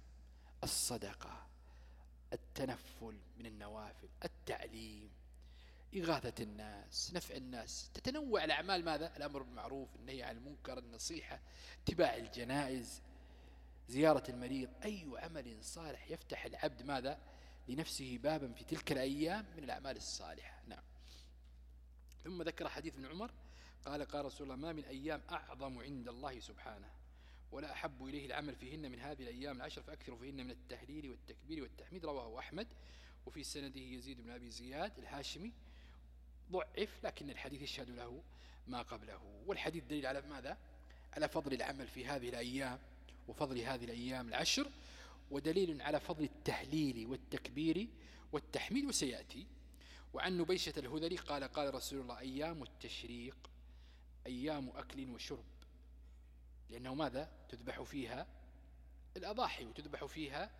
الصدقة التنفل من النوافل التعليم. إغاثة الناس نفع الناس. تتنوع الأعمال ماذا؟ الأمر بالمعروف النهي عن المنكر النصيحة اتباع الجنائز زيارة المريض. أي عمل صالح يفتح العبد ماذا؟ لنفسه بابا في تلك الأيام من الأعمال الصالحة. نعم. ثم ذكر حديث ابن عمر قال قال رسول الله ما من أيام أعظم عند الله سبحانه ولا أحب إليه العمل فيهن من هذه الأيام العشر فأكثر فيهن من التهليل والتكبير والتحميد. رواه أحمد. وفي سنده يزيد بن أبي زياد الهاشمي ضعف لكن الحديث يشهد له ما قبله. والحديث دليل على ماذا؟ على فضل العمل في هذه الأيام وفضل هذه الأيام العشر ودليل على فضل التهليل والتكبير والتحميد وسيأتي. وعن نبيشة الهذلي قال قال رسول الله أيام التشريق أيام أكل وشرب. لأنه ماذا؟ تذبح فيها الأضاحي وتذبح فيها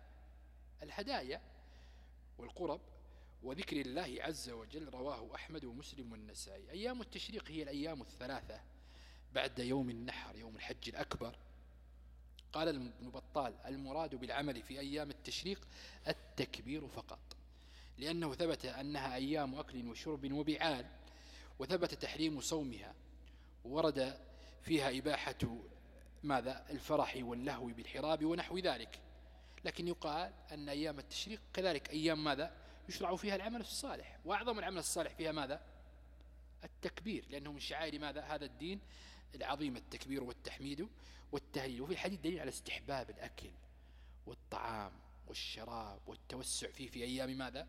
الهدايا والقرب. وذكر الله عز وجل رواه أحمد ومسلم والنسائي. أيام التشريق هي الأيام الثلاثة بعد يوم النحر يوم الحج الأكبر. قال ابن بطال المراد بالعمل في أيام التشريق التكبير فقط لأنه ثبت أنها أيام أكل وشرب وبعال وثبت تحريم صومها. ورد فيها إباحة ماذا؟ الفرح واللهو بالحراب ونحو ذلك. لكن يقال أن أيام التشريق كذلك أيام ماذا؟ يشرع فيها العمل الصالح. وأعظم العمل الصالح فيها ماذا؟ التكبير لأنه من شعائر ماذا؟ هذا الدين العظيم التكبير والتحميد والتهليل. وفي الحديث دليل على استحباب الأكل والطعام والشراب والتوسع فيه في أيام ماذا؟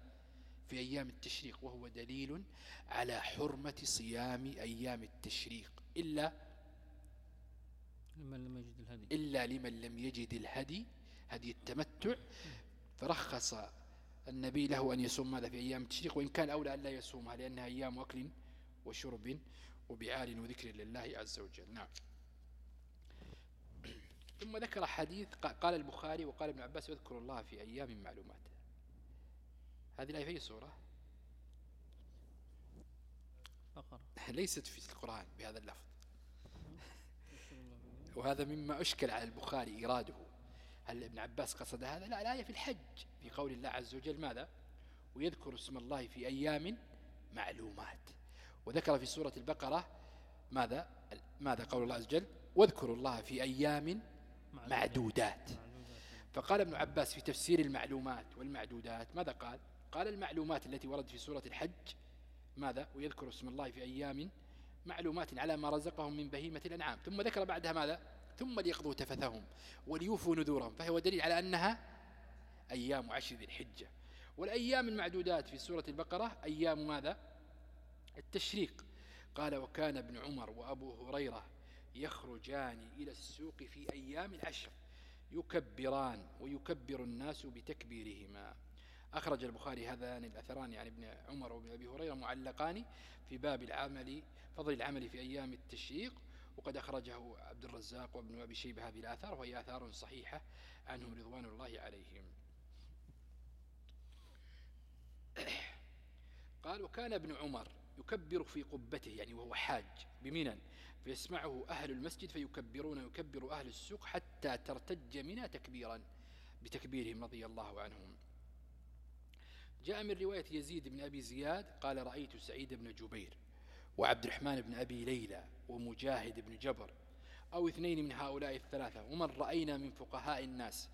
في أيام التشريق. وهو دليل على حرمة صيام أيام التشريق. إلا لمن لم يجد الهدي. إلا لمن لم يجد الهدي هدي التمتع. فرخص النبي له أن يصوم ماذا في أيام التشريق وإن كان أولى أن لا يصومها لأنها أيام أكل وشرب وبعال وذكر لله عز وجل. نعم. ثم ذكر حديث قال البخاري وقال ابن عباس يذكر الله في أيام معلومات. هذه الآية في سورة؟ بقرة. ليست في القرآن بهذا اللفظ. وهذا مما أشكل على البخاري إيراده. هل ابن عباس قصد هذا؟ لا الآية في الحج في قول الله عز وجل ماذا؟ ويذكر اسم الله في أيام معلومات. وذكر في سورة البقرة ماذا؟ ماذا قول الله عز وجل؟ واذكروا الله في أيام معدودات. فقال ابن عباس في تفسير المعلومات والمعدودات ماذا قال؟ قال المعلومات التي وردت في سورة الحج ماذا؟ ويذكر اسم الله في أيام معلومات على ما رزقهم من بهيمة الأنعام. ثم ذكر بعدها ماذا؟ ثم ليقضوا تفثهم وليوفوا نذورهم. فهو دليل على أنها أيام عشر ذي الحجة. والأيام المعدودات في سورة البقرة أيام ماذا؟ التشريق. قال وكان ابن عمر وأبو هريرة يخرجان إلى السوق في أيام العشر يكبران ويكبر الناس بتكبيرهما. أخرج البخاري هذان الأثران يعني ابن عمر وابن أبي هريرة معلقان في باب العمل فضل العمل في أيام التشريق. وقد أخرجه عبد الرزاق وابن أبي شيبة هذه الآثار وهي آثار صحيحة عنهم رضوان الله عليهم. قال وكان ابن عمر يكبر في قبته يعني وهو حاج بمنى فيسمعه أهل المسجد فيكبرون يكبر أهل السوق حتى ترتج منى تكبيرا بتكبيرهم رضي الله عنهم. جاء من رواية يزيد بن أبي زياد قال رأيت سعيد بن جبير وعبد الرحمن بن أبي ليلى ومجاهد بن جبر أو اثنين من هؤلاء الثلاثة ومن رأينا من فقهاء الناس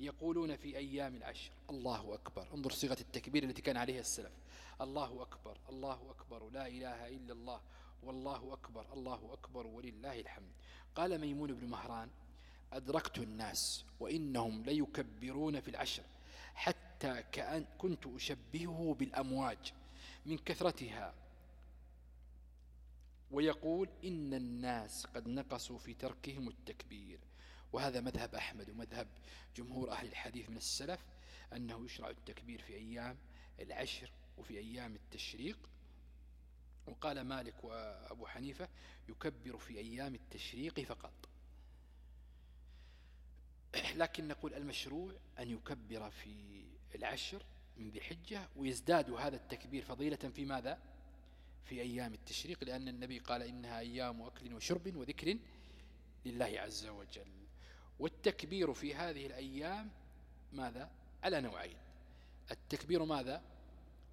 يقولون في أيام العشر الله أكبر. انظر صيغة التكبير التي كان عليها السلف. الله أكبر الله أكبر لا إله إلا الله والله أكبر الله أكبر ولله الحمد. قال ميمون بن مهران أدركت الناس وإنهم ليكبرون في العشر حتى كأن كنت أشبهه بالأمواج من كثرتها. ويقول إن الناس قد نقصوا في تركهم التكبير. وهذا مذهب أحمد ومذهب جمهور أهل الحديث من السلف أنه يشرع التكبير في أيام العشر وفي أيام التشريق. وقال مالك وأبو حنيفة يكبر في أيام التشريق فقط. لكن نقول المشروع أن يكبر في العشر من ذي حجة ويزداد هذا التكبير فضيلة في ماذا؟ في أيام التشريق لأن النبي قال إنها أيام أكل وشرب وذكر لله عز وجل. والتكبير في هذه الأيام ماذا؟ على نوعين. التكبير ماذا؟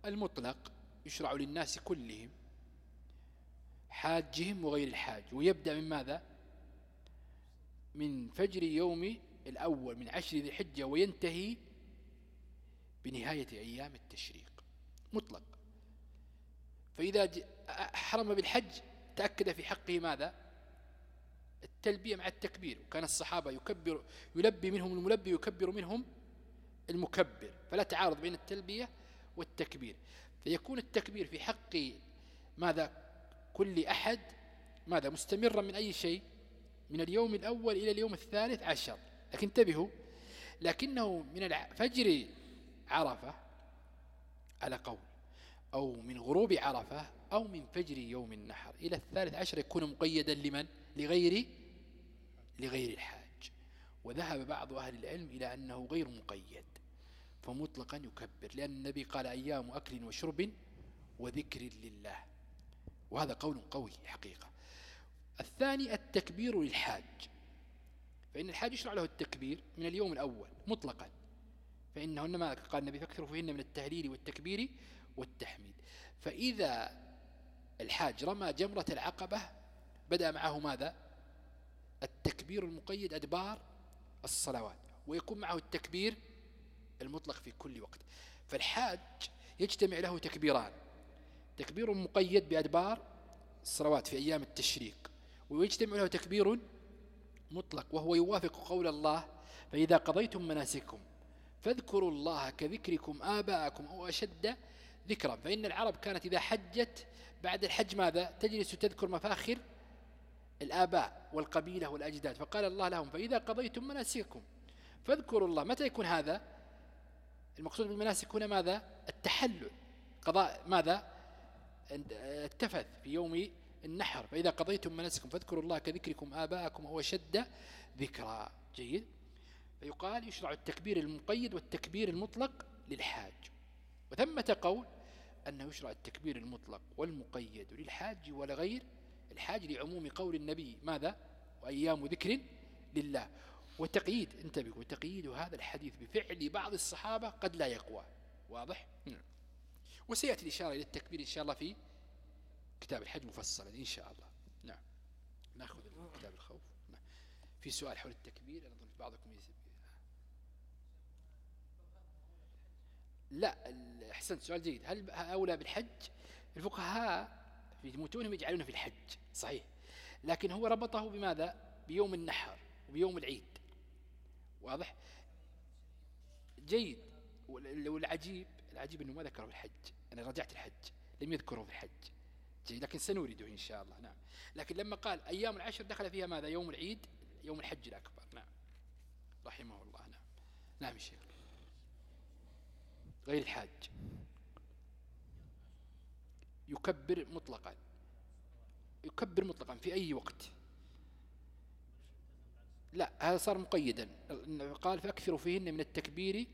المطلق يشرع للناس كلهم حاجهم وغير الحاج. ويبدأ من ماذا؟ من فجر يوم الأول من عشر ذي الحجة وينتهي بنهاية أيام التشريق. مطلق. فإذا حرم بالحج تأكد في حقه ماذا؟ التلبية مع التكبير. وكان الصحابة يكبر يلبي منهم الملبي يكبر منهم المكبر. فلا تعارض بين التلبية والتكبير. فيكون التكبير في حق ماذا؟ كل أحد ماذا؟ مستمرا من أي شيء؟ من اليوم الأول إلى اليوم الثالث عشر. لكن انتبهوا لكنه من فجر عرفة على قول. أو من غروب عرفة أو من فجر يوم النحر. إلى الثالث عشر يكون مقيدا لمن؟ لغير؟ لغير الحاج. وذهب بعض أهل العلم إلى أنه غير مقيد فمطلقا يكبر لأن النبي قال أيام أكل وشرب وذكر لله. وهذا قول قوي حقيقة. الثاني التكبير للحاج. فإن الحاج يشرع له التكبير من اليوم الأول مطلقا. فإنهن ما قال النبي فاكثروا فيهن من التهليل والتكبير والتحميد. فإذا الحاج رمى جمرة العقبة بدأ معه ماذا؟ التكبير المقيد أدبار الصلوات ويكون معه التكبير المطلق في كل وقت. فالحاج يجتمع له تكبيران تكبير مقيد بأدبار الصلوات في أيام التشريق ويجتمع له تكبير مطلق وهو يوافق قول الله فإذا قضيتم مناسككم فاذكروا الله كذكركم آباءكم أو أشد ذكرا فإن العرب كانت إذا حجت بعد الحج ماذا؟ تجلس تذكر مفاخر الآباء والقبيلة والأجداد. فقال الله لهم فإذا قضيتم مناسككم فاذكروا الله. متى يكون هذا؟ المقصود بالمناسك هنا ماذا؟ التحلل. قضاء ماذا؟ التفث في يوم النحر. فإذا قضيتم مناسككم فاذكروا الله كذكركم آباءكم أو شد ذكرى. جيد. فيقال يشرع التكبير المقيد والتكبير المطلق للحاج. وثمة قول أنه يشرع التكبير المطلق والمقيد للحاج ولغير الحاج لعموم قول النبي. ماذا؟ وأيام ذكر لله. وتقييد انتبه وتقييد هذا الحديث بفعل بعض الصحابة قد لا يقوى. واضح؟ نعم. وسيأتي الإشارة إلى التكبير إن شاء الله في كتاب الحج مفصلا إن شاء الله. نعم. نأخذ كتاب الخوف. نعم. في سؤال حول التكبير أنا أظن بعضكم لا أحسنت سؤال جيد. هل أولى بالحج؟ الفقهاء في متونهم يجعلونه في الحج صحيح. لكن هو ربطه بماذا؟ بيوم النحر وبيوم العيد. واضح؟ جيد. والعجيب العجيب أنه ما ذكره في الحج. أنا رجعت الحج لم يذكره في الحج. جيد. لكن سنورده إن شاء الله. نعم. لكن لما قال أيام العشر دخل فيها ماذا؟ يوم العيد يوم الحج الأكبر. نعم. رحمه الله. نعم. نعم الشيخ غير الحاج. يكبر مطلقا. يكبر مطلقا في أي وقت. لا هذا صار مقيدا. قال فأكثروا فيهن من التكبير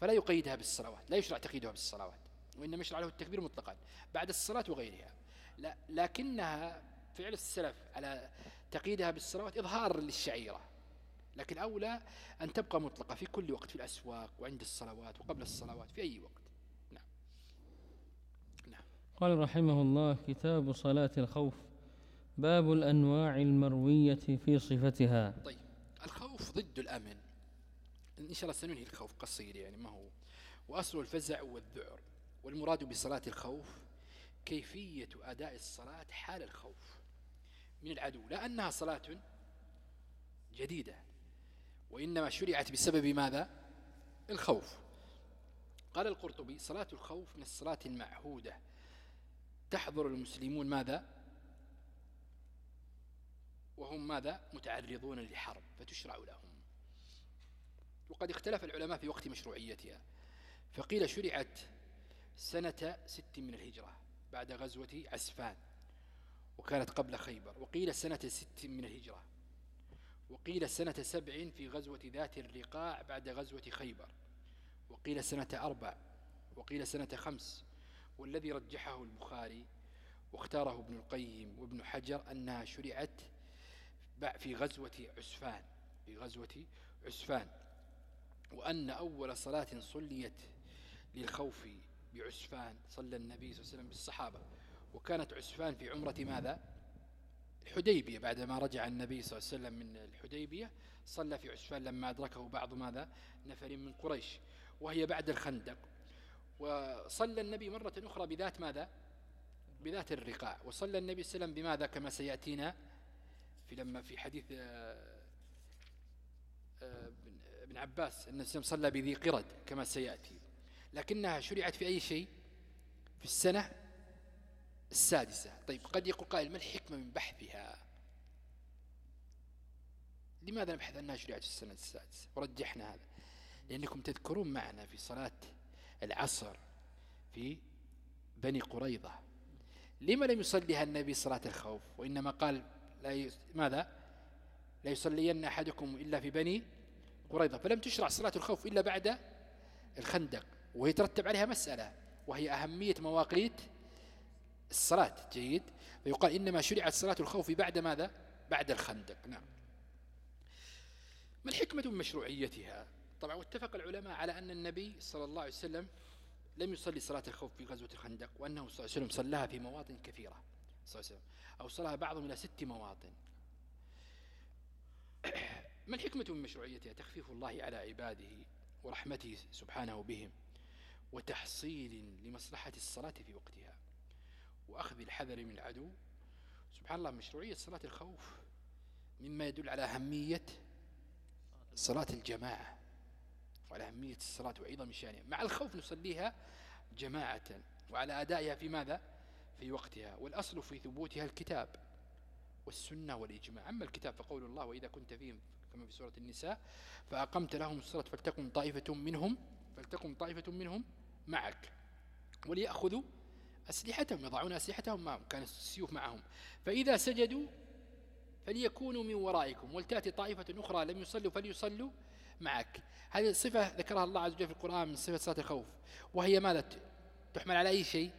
فلا يقيدها بالصلوات لا يشرع تقييدها بالصلوات وإنما يشرع له التكبير مطلقا بعد الصلاة وغيرها. لا لكنها فعل السلف على تقييدها بالصلوات إظهار للشعيرة. لكن أولى أن تبقى مطلقة في كل وقت في الأسواق وعند الصلوات وقبل الصلوات في أي وقت. نعم. نعم. قال رحمه الله كتاب صلاة الخوف باب الأنواع المروية في صفتها. طيب. الخوف ضد الأمن. إن شاء الله سننهي الخوف قصير يعني ما هو؟ وأصل الفزع والذعر. والمراد بصلاة الخوف كيفية أداء الصلاة حال الخوف من العدو لا أنها صلاة جديدة. وإنما شرعت بسبب ماذا؟ الخوف. قال القرطبي صلاة الخوف من الصلاة المعهودة. تحضر المسلمون ماذا؟ وهم ماذا؟ متعرضون للحرب فتشرع لهم. وقد اختلف العلماء في وقت مشروعيتها. فقيل شرعت سنة ست من الهجرة بعد غزوة عسفان وكانت قبل خيبر. وقيل سنة ست من الهجرة. وقيل سنة سبع في غزوة ذات الرقاع بعد غزوة خيبر. وقيل سنة أربع وقيل سنة خمس. والذي رجحه البخاري واختاره ابن القيم وابن حجر أنها شرعت في غزوة عسفان في غزوة عسفان. وأن أول صلاة صليت للخوف بعسفان صلى النبي صلى الله عليه وسلم بالصحابة. وكانت عسفان في عمرة ماذا؟ الحديبية بعدما رجع النبي صلى الله عليه وسلم من الحديبية صلى في عسفان لما أدركه بعض ماذا؟ نفر من قريش وهي بعد الخندق. وصلى النبي مرة أخرى بذات ماذا؟ بذات الرقاع. وصلى النبي صلى الله عليه وسلم بماذا؟ كما سيأتينا في لما في حديث آه، آه، ابن عباس أن السلام صلى بذي قرد كما سيأتي. لكنها شرعت في أي شيء؟ في السنة السادسة. طيب قد يقول قائل ما الحكمة من بحثها؟ لماذا نبحث أنها شرعت في السنة السادسة؟ ورجحنا هذا. لأنكم تذكرون معنا في صلاة العصر في بني قريضة لما لم يصليها النبي صلاة الخوف؟ وإنما قال لا ي... ماذا؟ لا يصلين أحدكم إلا في بني قريضة فلم تشرع صلاة الخوف إلا بعد الخندق. ويترتب عليها مسألة وهي أهمية مواقيت الصلاة جيد؟ فيقال إنما شرعت صلاة الخوف بعد ماذا؟ بعد الخندق. نعم. ما الحكمة من مشروعيتها؟ طبعا واتفق العلماء على أن النبي صلى الله عليه وسلم لم يصلي صلاة الخوف في غزوة الخندق وأنه صلى الله عليه وسلم صلاها في مواطن كثيرة. صلى الله عليه وسلم. أو صلاها بعضهم إلى ست مواطن. ما الحكمة من مشروعيتها؟ تخفيف الله على عباده ورحمته سبحانه بهم وتحصيل لمصلحة الصلاة في وقتها. وأخذ الحذر من العدو. سبحان الله مشروعية صلاة الخوف مما يدل على أهمية صلاة الجماعة وعلى أهمية الصلاة وعظم شأنها. مع الخوف نصليها جماعة وعلى أدائها في ماذا؟ في وقتها. والأصل في ثبوتها الكتاب والسنة والإجماع. أما الكتاب فقول الله وإذا كنت فيهم كما في سورة النساء فأقمت لهم الصلاة فلتكن طائفة منهم فلتكن طائفة منهم معك وليأخذوا أسلحتهم يضعون أسلحتهم معهم كان السيوف معهم. فإذا سجدوا فليكونوا من ورائكم ولتأتي طائفة أخرى لم يصلوا فليصلوا معك. هذه الصفة ذكرها الله عز وجل في القرآن من صفة صلاة الخوف. وهي ماذا؟ تحمل على أي شيء؟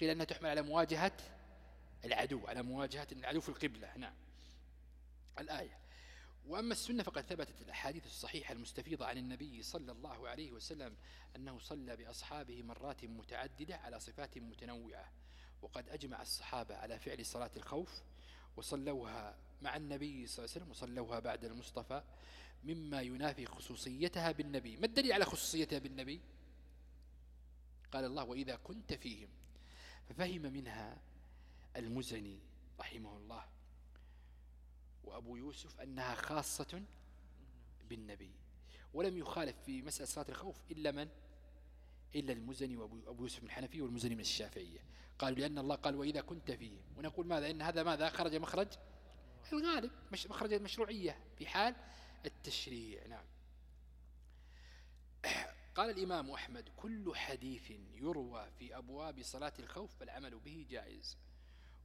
قيل أنها تحمل على مواجهة العدو على مواجهة العدو في القبلة. نعم. الآية. وأما السنة فقد ثبتت الأحاديث الصحيحة المستفيضة عن النبي صلى الله عليه وسلم أنه صلى بأصحابه مرات متعددة على صفات متنوعة وقد أجمع الصحابة على فعل صلاة الخوف وصلوها مع النبي صلى الله عليه وسلم وصلوها بعد المصطفى مما ينافي خصوصيتها بالنبي. ما الدليل على خصوصيتها بالنبي؟ قال الله وإذا كنت فيهم. ففهم منها المزني رحمه الله. وأبو يوسف أنها خاصة بالنبي. ولم يخالف في مسألة صلاة الخوف إلا من؟ إلا المزني وأبو يوسف الحنفي والمزني من الشافعية. قالوا لأن الله قال وإذا كنت فيه. ونقول ماذا؟ إن هذا ماذا؟ خرج مخرج الغالب مخرج المشروعية في حال التشريع. نعم. قال الإمام أحمد كل حديث يروى في أبواب صلاة الخوف فالعمل به جائز.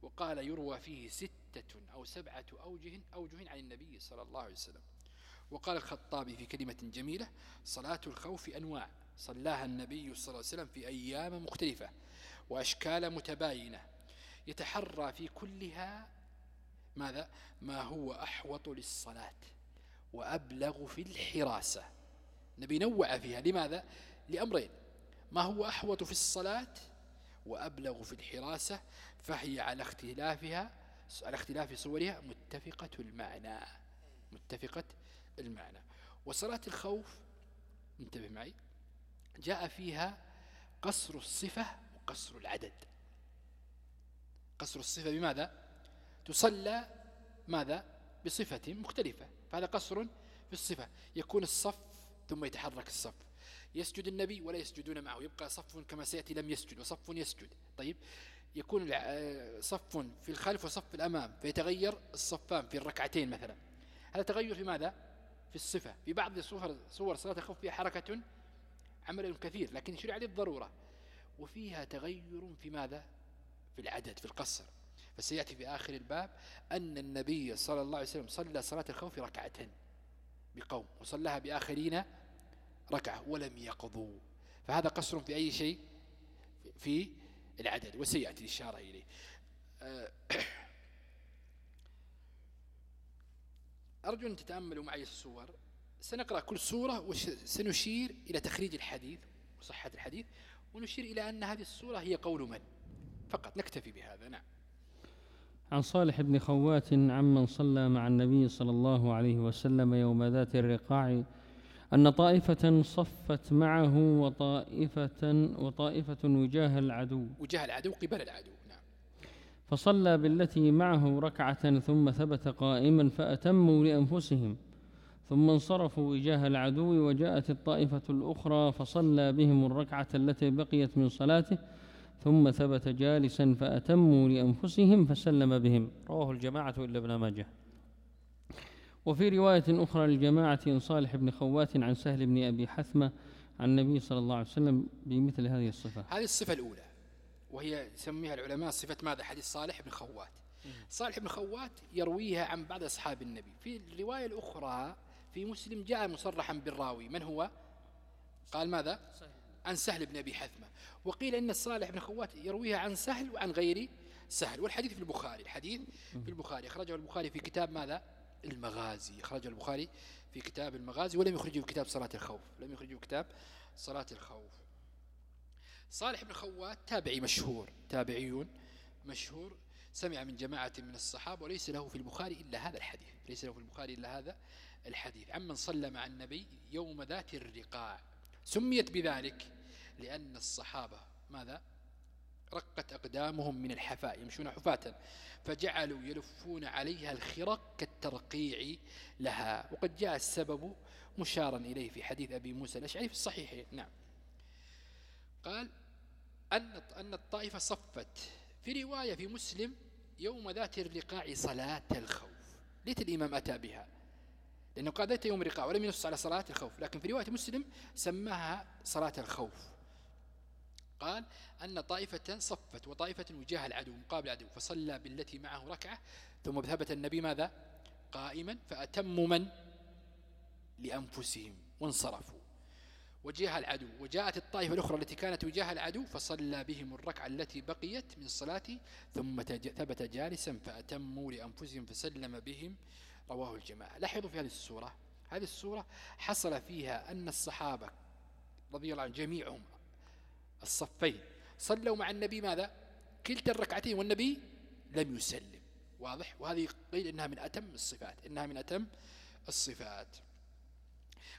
وقال يروى فيه ستة أو سبعة أوجه, أوجه عن النبي صلى الله عليه وسلم. وقال الخطابي في كلمة جميلة صلاة الخوف أنواع. صلاها النبي صلى الله عليه وسلم في أيام مختلفة وأشكال متباينة. يتحرى في كلها ماذا؟ ما هو أحوط للصلاة وأبلغ في الحراسة. نبي نوع فيها. لماذا؟ لأمرين. ما هو أحوط في الصلاة وأبلغ في الحراسة فهي على اختلافها على اختلاف صورها متفقة المعنى. متفقة المعنى. وصلاة الخوف انتبه معي جاء فيها قصر الصفة وقصر العدد. قصر الصفة بماذا؟ تصلى ماذا؟ بصفة مختلفة. فهذا قصر في الصفة. يكون الصف ثم يتحرك الصف. يسجد النبي ولا يسجدون معه. يبقى صف كما سيأتي لم يسجد وصف يسجد. طيب. يكون صف في الخلف وصف الأمام فيتغير الصفان في الركعتين مثلا. هذا تغير في ماذا؟ في الصفة. في بعض صور, صور صلاة الخوف فيها حركة عمل كثير لكن شرع للضرورة وفيها تغير في ماذا؟ في العدد في القصر. فسيأتي في آخر الباب أن النبي صلى الله عليه وسلم صلى صلاة الخوف ركعة بقوم وصلىها بآخرين ركعة ولم يقضوا. فهذا قصر في أي شيء؟ في العدد وسيأتي الإشارة إليه. آه، أرجو أن تتأملوا معي الصور سنقرأ كل صورة وسنشير إلى تخريج الحديث وصحة الحديث ونشير إلى أن هذه الصورة هي قول من؟ فقط نكتفي بهذا. نعم. عن صالح بن خوات عمن صلى مع النبي صلى الله عليه وسلم يوم ذات الرقاع أن طائفة صفت معه وطائفة وطائفة وجاه العدو. وجاه العدو قبل العدو نعم. فصلى بالتي معه ركعة ثم ثبت قائما فأتموا لأنفسهم ثم انصرفوا وجاه العدو وجاءت الطائفة الأخرى فصلى بهم الركعة التي بقيت من صلاته ثم ثبت جالسا فأتموا لأنفسهم فسلم بهم. رواه الجماعة إلا ابن ماجه. وفي رواية أخرى للجماعة صالح بن خوات عن سهل بن أبي حثمة عن النبي صلى الله عليه وسلم بمثل هذه الصفة. هذه الصفة الأولى وهي يسميها العلماء صفة ماذا؟ حديث صالح بن خوات. صالح بن خوات يرويها عن بعض أصحاب النبي. في الرواية الأخرى في مسلم جاء مصرحا بالراوي. من هو؟ قال ماذا؟ عن سهل بن أبي حثمة. وقيل إن الصالح بن خوات يرويها عن سهل وعن غير سهل والحديث في البخاري. الحديث في البخاري أخرجه البخاري في كتاب ماذا؟ المغازي. أخرجه البخاري في كتاب المغازي ولم يخرجه في كتاب صلاة الخوف. لم يخرجه في كتاب صلاة الخوف. صالح بن خوات تابعي مشهور تابعيون مشهور سمع من جماعة من الصحابة وليس له في البخاري إلا هذا الحديث. ليس له في البخاري إلا هذا الحديث. عمن صلى مع النبي يوم ذات الرقاع. سميت بذلك لأن الصحابة ماذا؟ رقت أقدامهم من الحفاء يمشون حفاة فجعلوا يلفون عليها الخرق كالترقيع لها. وقد جاء السبب مشارا إليه في حديث أبي موسى الأشعري في الصحيحين نعم. قال أن أن الطائفة صفت. في رواية في مسلم يوم ذات الرقاع صلاة الخوف. ليت الإمام أتى بها. لأنه قال ذات يوم الرقاع ولم ينص على صلاة الخوف. لكن في رواية مسلم سماها صلاة الخوف. قال أن طائفة صفت وطائفة وجاه العدو مقابل العدو فصلى بالتي معه ركعة ثم ثبت النبي ماذا؟ قائما فأتموا من؟ لأنفسهم وانصرفوا. وجاه العدو وجاءت الطائفة الأخرى التي كانت وجاه العدو فصلى بهم الركعة التي بقيت من الصلاة ثم ثبت جالسا فأتموا لأنفسهم فسلم بهم. رواه الجماعة. لاحظوا في هذه السورة هذه السورة حصل فيها أن الصحابة رضي الله عنهم جميعهم الصفين. صلوا مع النبي ماذا؟ كلتا الركعتين والنبي لم يسلم. واضح؟ وهذه قيل إنها من أتم الصفات إنها من أتم الصفات.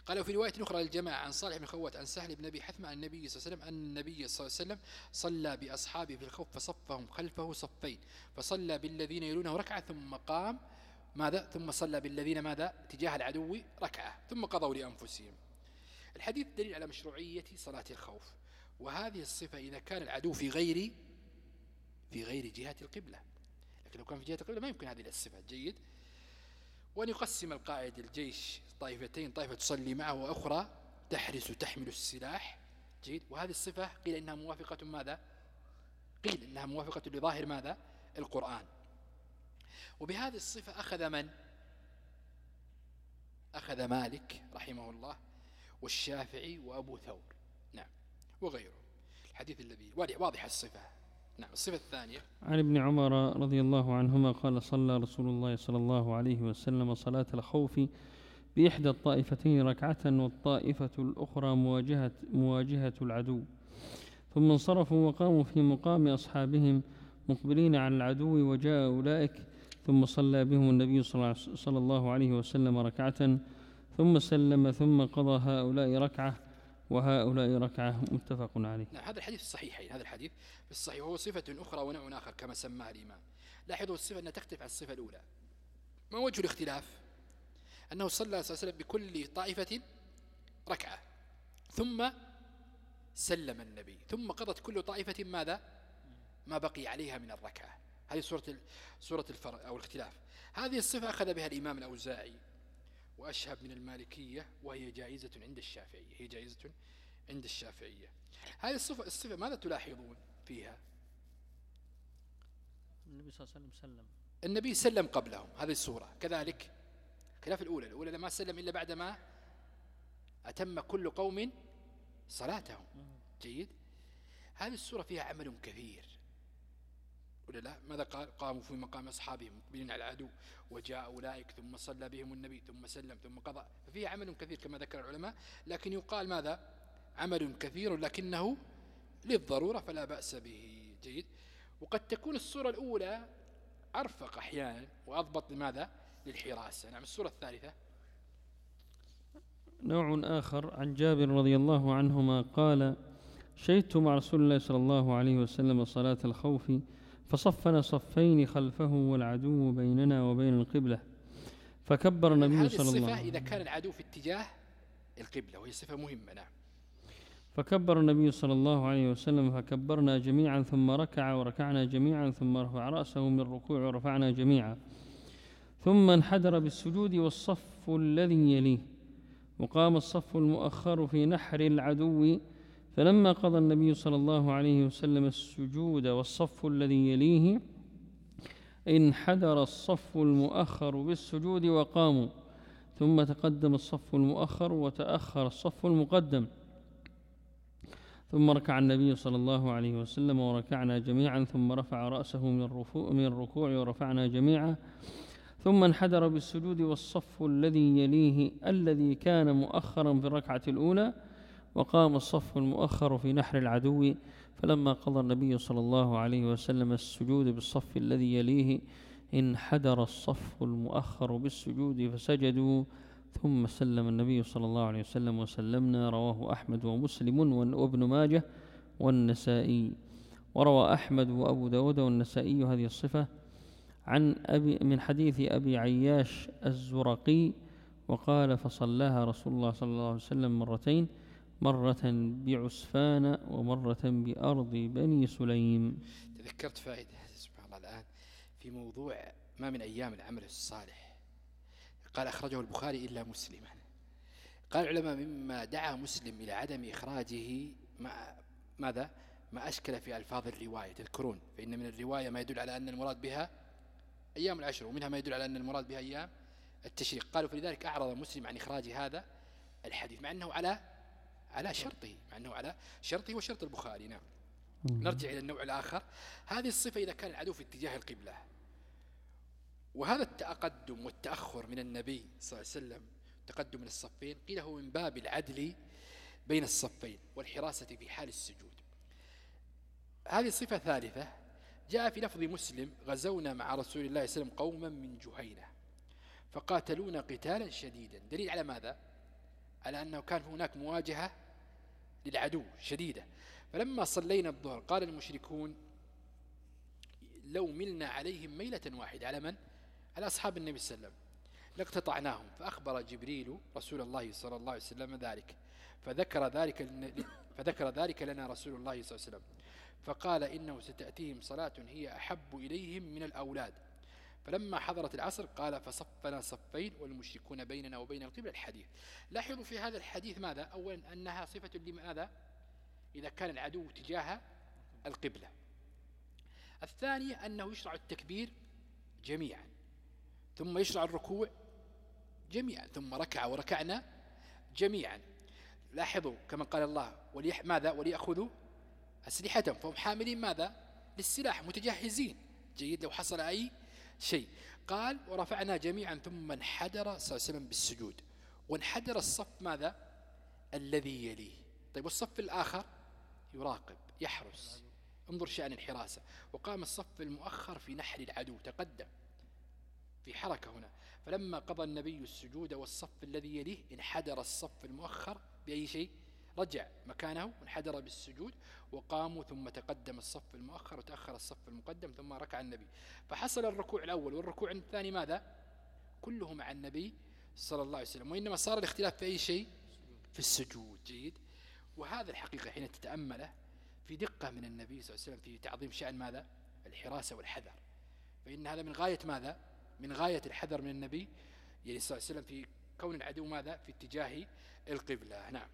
قال في رواية أخرى للجماعة عن صالح بن خوات عن سهل بن أبي حثمة عن النبي صلى الله عليه وسلم أن النبي صلى الله عليه وسلم صلى بأصحابه في الخوف فصفهم خلفه صفين. فصلى بالذين يلونه ركعة ثم قام ماذا؟ ثم صلى بالذين ماذا؟ تجاه العدو ركعة ثم قضوا لأنفسهم. الحديث دليل على مشروعية صلاة الخوف. وهذه الصفة إذا كان العدو في غير في غير جهة القبلة. لكن لو كان في جهة القبلة ما يمكن هذه الصفة. جيد. وأن يقسم القائد الجيش طائفتين طائفة تصلي معه وأخرى تحرس تحمل السلاح. جيد. وهذه الصفة قيل إنها موافقة ماذا؟ قيل إنها موافقة لظاهر ماذا؟ القرآن. وبهذه الصفة أخذ من؟ أخذ مالك رحمه الله والشافعي وأبو ثور. نعم. وغيره. الحديث الذي واضح الصفة. نعم الصفة الثانية. عن ابن عمر رضي الله عنهما قال صلى رسول الله صلى الله عليه وسلم صلاة الخوف بإحدى الطائفتين ركعة والطائفة الأخرى مواجهة, مواجهة العدو. ثم انصرفوا وقاموا في مقام أصحابهم مقبلين على العدو وجاء أولئك. ثم صلى بهم النبي صلى الله عليه وسلم ركعة. ثم سلم ثم قضى هؤلاء ركعة. وهؤلاء ركعة متفق عليه. هذا الحديث الصحيحين هذا الحديث في الصحيح وهو صفة أخرى ونوع آخر كما سماها الإمام. لاحظوا الصفة أنها تختلف عن الصفة الأولى. ما وجه الاختلاف؟ أنه صلى الله عليه وسلم بكل طائفة ركعة ثم سلم النبي ثم قضت كل طائفة ماذا؟ ما بقي عليها من الركعة. هذه سورة سورة الفرق أو الاختلاف. هذه الصفة أخذ بها الإمام الأوزاعي. وأشهب من المالكية وهي جائزة عند الشافعية هي جائزة عند الشافعية. هذه الصفة, الصفة ماذا تلاحظون فيها؟ النبي صلى الله عليه وسلم سلم. النبي سلم قبلهم هذه الصورة كذلك خلاف الأولى الأولى لما سلم إلا بعدما أتم كل قوم صلاتهم. جيد؟ هذه السورة فيها عمل كثير. ولا لا ماذا قال؟ قاموا في مقام أصحابهم مقبلين على العدو وجاء أولئك ثم صلى بهم النبي ثم سلم ثم قضى. ففيها عمل كثير كما ذكر العلماء لكن يقال ماذا؟ عمل كثير لكنه للضرورة فلا بأس به. جيد. وقد تكون الصورة الأولى أرفق أحيانا وأضبط لماذا؟ للحراسة. نعم السورة الثالثة. نوع آخر عن جابر رضي الله عنهما قال شهدت مع رسول الله صلى الله عليه وسلم صلاة الخوف فصفنا صفين خلفه والعدو بيننا وبين القبلة. فكبر النبي صلى الله عليه وسلم إذا كان العدو في اتجاه القبلة وهي صفة مهمة نعم. فكبر النبي صلى الله عليه وسلم فكبرنا جميعا ثم ركع وركعنا جميعا ثم رفع رأسه من الركوع ورفعنا جميعا. ثم انحدر بالسجود والصف الذي يليه. وقام الصف المؤخر في نحر العدو فلما قضى النبي صلى الله عليه وسلم السجود والصف الذي يليه انحدر الصف المؤخر بالسجود وقاموا. ثم تقدم الصف المؤخر وتأخر الصف المقدم. ثم ركع النبي صلى الله عليه وسلم وركعنا جميعا ثم رفع رأسه من الركوع ورفعنا جميعا. ثم انحدر بالسجود والصف الذي يليه الذي كان مؤخرا في الركعة الأولى. وقام الصف المؤخر في نحر العدو فلما قضى النبي صلى الله عليه وسلم السجود بالصف الذي يليه انحدر الصف المؤخر بالسجود فسجدوا. ثم سلم النبي صلى الله عليه وسلم وسلمنا رواه أحمد ومسلم وابن ماجه والنسائي. وروى أحمد وأبو داود والنسائي هذه الصفة عن أبي من حديث أبي عياش الزرقي وقال فصلاها رسول الله صلى الله عليه وسلم مرتين. مرة بعسفان ومرة بأرض بني سليم. تذكرت فائدة سبحان الله الآن في موضوع ما من أيام العمل الصالح. قال أخرجه البخاري إلا مسلما. قال العلماء مما دعا مسلم إلى عدم إخراجه ما ماذا؟ ما أشكل في ألفاظ الرواية. تذكرون فإن من الرواية ما يدل على أن المراد بها أيام العشر ومنها ما يدل على أن المراد بها أيام التشريق. قالوا فلذلك أعرض مسلم عن إخراج هذا الحديث مع أنه على على شرطه مع أنه على شرطه وشرط البخاري نعم. نرجع إلى النوع الآخر. هذه الصفة إذا كان العدو في اتجاه القبلة. وهذا التقدم والتأخر من النبي صلى الله عليه وسلم تقدم من الصفين قيل هو من باب العدل بين الصفين والحراسة في حال السجود. هذه صفة ثالثة جاء في لفظ مسلم غزونا مع رسول الله صلى الله عليه وسلم قوما من جهينة فقاتلونا قتالا شديدا. دليل على ماذا؟ على أنه كان هناك مواجهة للعدو شديدة. فلما صلينا الظهر قال المشركون لو ملنا عليهم ميلة واحدة. على من؟ على أصحاب النبي صلى الله عليه وسلم. لاقتطعناهم. فأخبر جبريل رسول الله صلى الله عليه وسلم ذلك. فذكر ذلك فذكر ذلك لنا رسول الله صلى الله عليه وسلم. فقال إنه ستأتيهم صلاة هي أحب إليهم من الأولاد. فلما حضرت العصر قال فصفنا صفين والمشركون بيننا وبين القبلة. الحديث. لاحظوا في هذا الحديث ماذا؟ أولا أنها صفة لماذا؟ إذا كان العدو تجاه القبلة. الثانية أنه يشرع التكبير جميعا ثم يشرع الركوع جميعا ثم ركع وركعنا جميعا. لاحظوا كما قال الله وليح ماذا؟ وليأخذوا أسلحتهم. فهم حاملين ماذا؟ للسلاح متجهزين. جيد لو حصل أي شيء. قال ورفعنا جميعا ثم انحدر صلى الله عليه وسلم بالسجود. وانحدر الصف ماذا؟ الذي يليه. طيب والصف الآخر؟ يراقب يحرس. انظر شأن الحراسة. وقام الصف المؤخر في نحر العدو تقدم. في حركة هنا. فلما قضى النبي السجود والصف الذي يليه انحدر الصف المؤخر بأي شيء؟ رجع مكانه وانحدر بالسجود وقاموا ثم تقدم الصف المؤخر وتأخر الصف المقدم ثم ركع النبي. فحصل الركوع الأول والركوع الثاني ماذا؟ كله مع النبي صلى الله عليه وسلم وإنما صار الاختلاف في أي شيء؟ في السجود. جيد. وهذا الحقيقة حين تتأمله في دقة من النبي صلى الله عليه وسلم في تعظيم شأن ماذا؟ الحراسة والحذر. فإن هذا من غاية ماذا؟ من غاية الحذر من النبي يعني صلى الله عليه وسلم في كون العدو ماذا؟ في اتجاه القبلة. نعم.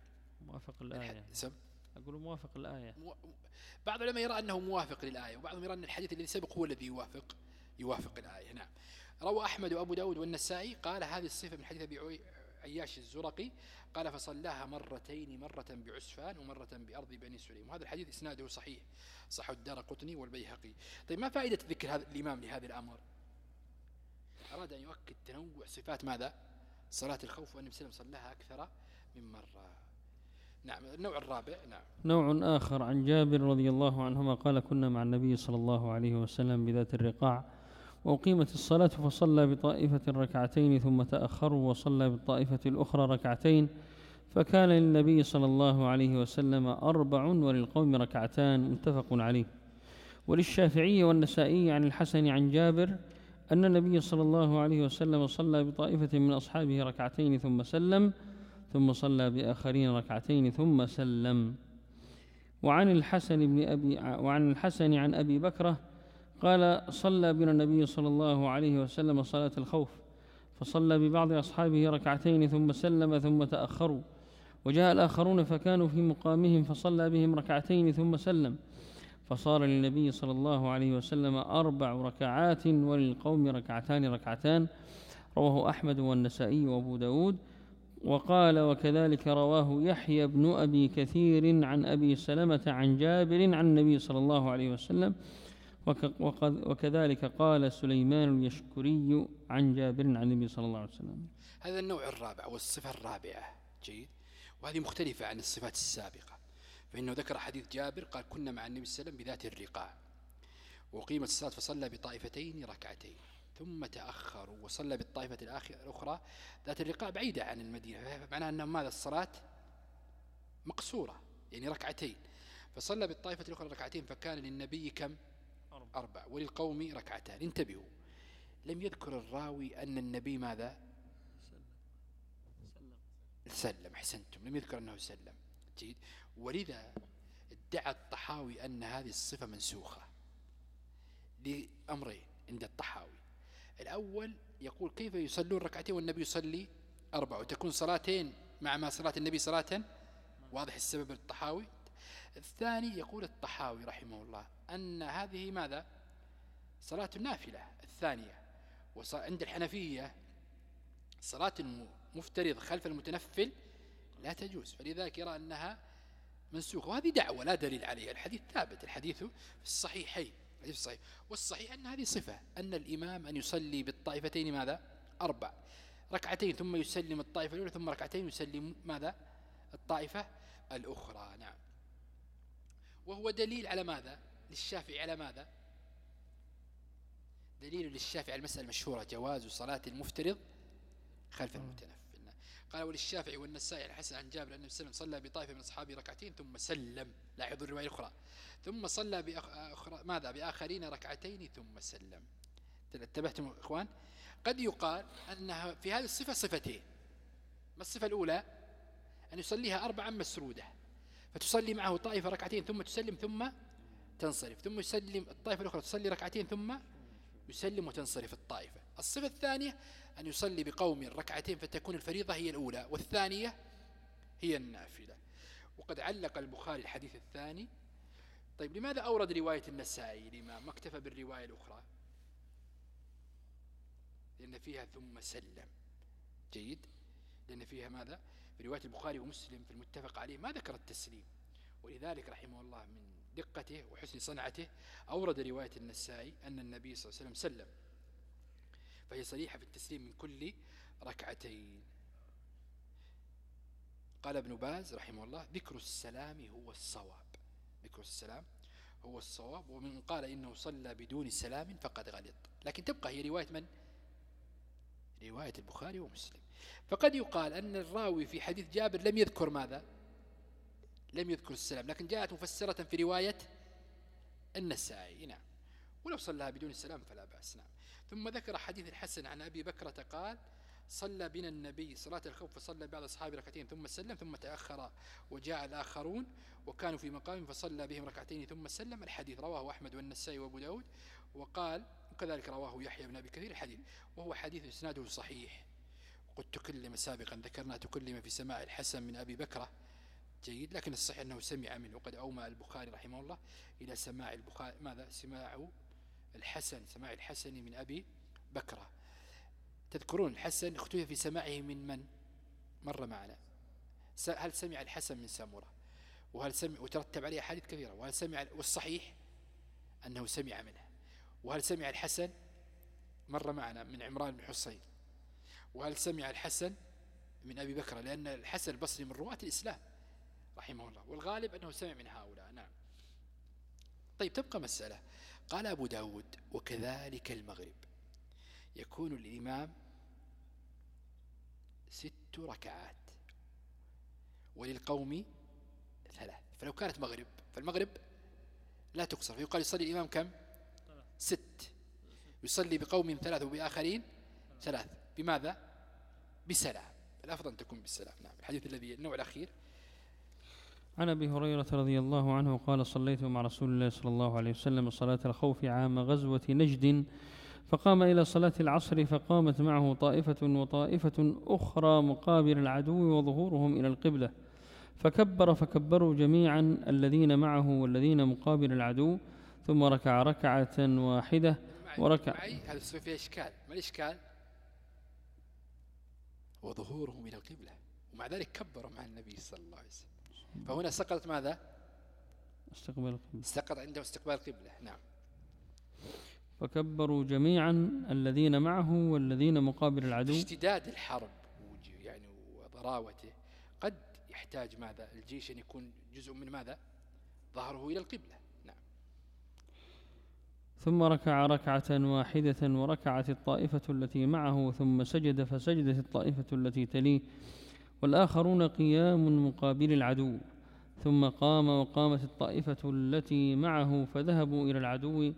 موافق الآية سب أقول موافق الآية مو... بعض العلماء يرى أنه موافق للآية وبعضهم يرى أن الحديث الذي سبق هو الذي يوافق يوافق الآية. نعم. روى أحمد وأبو داود والنسائي قال هذه الصفة من حديث أبي عياش الزرقي قال فصلاها مرتين مرة بعسفان ومرة بأرض بني سليم. وهذا الحديث إسناده صحيح. صح الدار قطني والبيهقي. طيب ما فائدة ذكر هذا الإمام لهذا الأمر؟ أراد أن يؤكد تنوع صفات ماذا؟ صلاة الخوف وأن مسلم صلاها أكثر من مرة. نعم النوع الرابع نعم. نوع آخر عن جابر رضي الله عنهما قال كنا مع النبي صلى الله عليه وسلم بذات الرقاع وأقيمت الصلاة فصلى بطائفة ركعتين ثم تأخروا وصلى بالطائفة الأخرى ركعتين فكان للنبي صلى الله عليه وسلم أربع وللقوم ركعتان. متفق عليه. وللشافعي والنسائي عن الحسن عن جابر أن النبي صلى الله عليه وسلم صلى بطائفة من أصحابه ركعتين ثم سلم ثم صلى بآخرين ركعتين ثم سلم. وعن الحسن بن أبي وعن الحسن عن أبي بكرة قال صلى بنا النبي صلى الله عليه وسلم صلاة الخوف. فصلى ببعض أصحابه ركعتين ثم سلم ثم تأخروا. وجاء الآخرون فكانوا في مقامهم فصلى بهم ركعتين ثم سلم. فصار للنبي صلى الله عليه وسلم أربع ركعات وللقوم ركعتان ركعتان. رواه أحمد والنسائي وأبو داود. وقال وكذلك رواه يحيى بن أبي كثير عن أبي سلمة عن جابر عن النبي صلى الله عليه وسلم وكذلك قال سليمان اليشكري عن جابر عن النبي صلى الله عليه وسلم. هذا النوع الرابع والصفة الرابعة جيد. وهذه مختلفة عن الصفات السابقة. فإنه ذكر حديث جابر قال كنا مع النبي صلى الله عليه وسلم بذات الرقاع وقيمت الصلاة فصلى بطائفتين ركعتين. ثم تأخروا وصلى بالطائفة الأخرى. ذات الرقاع بعيدة عن المدينة معناها أن ماذا؟ الصلاة مقصورة يعني ركعتين. فصلى بالطائفة الأخرى ركعتين فكان للنبي كم؟ أربع وللقوم ركعتان. انتبهوا. لم يذكر الراوي أن النبي ماذا؟ سلم. احسنتم لم يذكر أنه سلم. جيد. ولذا ادعى الطحاوي أن هذه الصفة منسوخة لأمرين. عند الطحاوي. الأول يقول كيف يصلون ركعتين والنبي يصلي أربع وتكون صلاتين مع ما صلاة النبي صلاة؟ واضح السبب الطحاوي. الثاني يقول الطحاوي رحمه الله أن هذه ماذا؟ صلاة النافلة الثانية. وعند الحنفية صلاة المفترض خلف المتنفل لا تجوز فلذلك يرى أنها منسوخة. وهذه دعوة لا دليل عليها. الحديث ثابت الحديث في الصحيحين. الحديث الصحيح. والصحيح أن هذه صفة أن الإمام أن يصلي بالطائفتين ماذا؟ أربع. ركعتين ثم يسلم الطائفة الأولى ثم ركعتين يسلم ماذا؟ الطائفة الأخرى. نعم. وهو دليل على ماذا؟ للشافعي على ماذا؟ دليل للشافعي على المسألة المشهورة جواز صلاة المفترض خلف المتنفل. قال وللشافعي والنسائي الحسن عن جابر أن وسلم صلى بطائفة من أصحابه ركعتين ثم سلم. لاحظوا الرواية الأخرى. ثم صلى بأخرى ماذا؟ بآخرين ركعتين ثم سلم. انتبهتم إخوان؟ قد يقال أنها في هذه الصفة صفتين ما الصفة الأولى؟ أن يصليها أربعا مسرودة. فتصلي معه طائفة ركعتين ثم تسلم ثم تنصرف. ثم يسلم الطائفة الأخرى تصلي ركعتين ثم يسلم وتنصرف الطائفة. الصفة الثانية أن يصلي بقوم ركعتين فتكون الفريضة هي الأولى والثانية هي النافلة. وقد علق البخاري الحديث الثاني. طيب لماذا أورد رواية النسائي؟ لما ما اكتفى بالرواية الأخرى؟ لأن فيها ثم سلم. جيد. لأن فيها ماذا؟ في رواية البخاري ومسلم في المتفق عليه ما ذكر التسليم. ولذلك رحمه الله من دقته وحسن صنعته أورد رواية النسائي أن النبي صلى الله عليه وسلم سلم. فهي صريحة في التسليم من كل ركعتين. قال ابن باز رحمه الله ذكر السلام هو الصواب. ذكر السلام هو الصواب ومن قال إنه صلى بدون سلام فقد غلط. لكن تبقى هي رواية من؟ رواية البخاري ومسلم. فقد يقال أن الراوي في حديث جابر لم يذكر ماذا؟ لم يذكر السلام. لكن جاءت مفسرة في رواية النسائي. نعم. ولو صلىها بدون السلام فلا بأس. نعم. ثم ذكر حديث الحسن عن أبي بكرة قال صلى بنا النبي صلاة الخوف فصلى بعض أصحابه ركعتين ثم سلم ثم تأخر وجاء الآخرون وكانوا في مقام فصلى بهم ركعتين ثم سلم. الحديث رواه أحمد والنسائي وأبو داود وقال وكذلك رواه يحيى بن أبي كثير الحديث وهو حديث إسناده صحيح. قد تكلم سابقا ذكرنا تكلم في سماع الحسن من أبي بكرة جيد لكن الصحيح أنه سمع منه. وقد أومى البخاري رحمه الله إلى سماع البخاري ماذا؟ سماع الحسن سماع الحسن من أبي بكرة تذكرون الحسن اختلف في سماعه من من؟ مر معنا. هل سمع الحسن من سامورة؟ وهل سمع وترتب عليه أحاديث كثيرة. وهل سمع والصحيح أنه سمع منه. وهل سمع الحسن؟ مر معنا من عمران بن حصين. وهل سمع الحسن من أبي بكر؟ لأن الحسن البصري من رواة الإسلام رحمه الله والغالب أنه سمع من هؤلاء. نعم. طيب تبقى مسألة. قال أبو داود وكذلك المغرب. يكون الإمام ست ركعات وللقوم ثلاث. فلو كانت مغرب فالمغرب لا تقصر فيقال يصلي الإمام كم؟ ست. يصلي بقوم ثلاث وبآخرين ثلاث. بماذا؟ بسلام. الأفضل أن تكون بالسلام. نعم. الحديث الذي النوع الأخير عن أبي هريرة رضي الله عنه قال صليت مع رسول الله صلى الله عليه وسلم صلاة الخوف عام غزوة نجد فقام إلى صلاة العصر فقامت معه طائفة وطائفة أخرى مقابل العدو وظهورهم إلى القبلة فكبر فكبروا جميعا الذين معه والذين مقابل العدو ثم ركع ركعة واحدة وركع. هذا فيه إشكال. ما الإشكال؟ وظهورهم إلى القبلة ومع ذلك كبروا مع النبي صلى الله عليه وسلم. فهنا سقطت ماذا؟ استقبال القبلة. سقط عنده استقبال القبلة نعم. فكبروا جميعا الذين معه والذين مقابل العدو. اشتداد الحرب يعني وضراوته قد يحتاج ماذا؟ الجيش أن يكون جزء من ماذا؟ ظهره إلى القبلة. نعم. ثم ركع ركعة واحدة وركعت الطائفة التي معه ثم سجد فسجدت الطائفة التي تليه. والآخرون قيام مقابل العدو. ثم قام وقامت الطائفة التي معه فذهبوا إلى العدو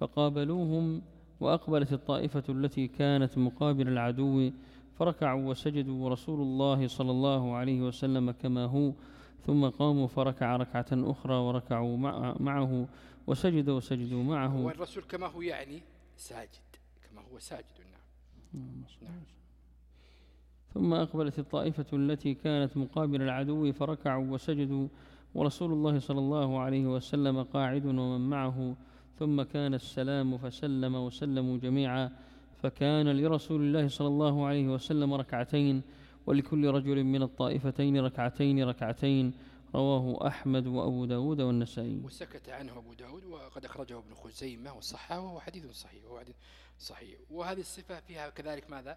فقابلوهم وأقبلت الطائفة التي كانت مقابل العدو فركعوا وسجدوا ورسول الله صلى الله عليه وسلم كما هو. ثم قاموا فركع ركعة أخرى وركعوا معه وسجد وسجدوا معه. والرسول كما هو يعني ساجد كما هو ساجد نعم, نعم. ثم أقبلت الطائفة التي كانت مقابل العدو فركعوا وسجدوا ورسول الله صلى الله عليه وسلم قاعد ومن معه. ثم كان السلام فسلم وسلموا جميعا. فكان لرسول الله صلى الله عليه وسلم ركعتين ولكل رجل من الطائفتين ركعتين ركعتين. رواه أحمد وأبو داود والنسائي. وسكت عنه أبو داود وقد أخرجه ابن خزيمة وصححه وهو حديث صحيح وهو حديث صحيح. وهذه الصفة فيها كذلك ماذا؟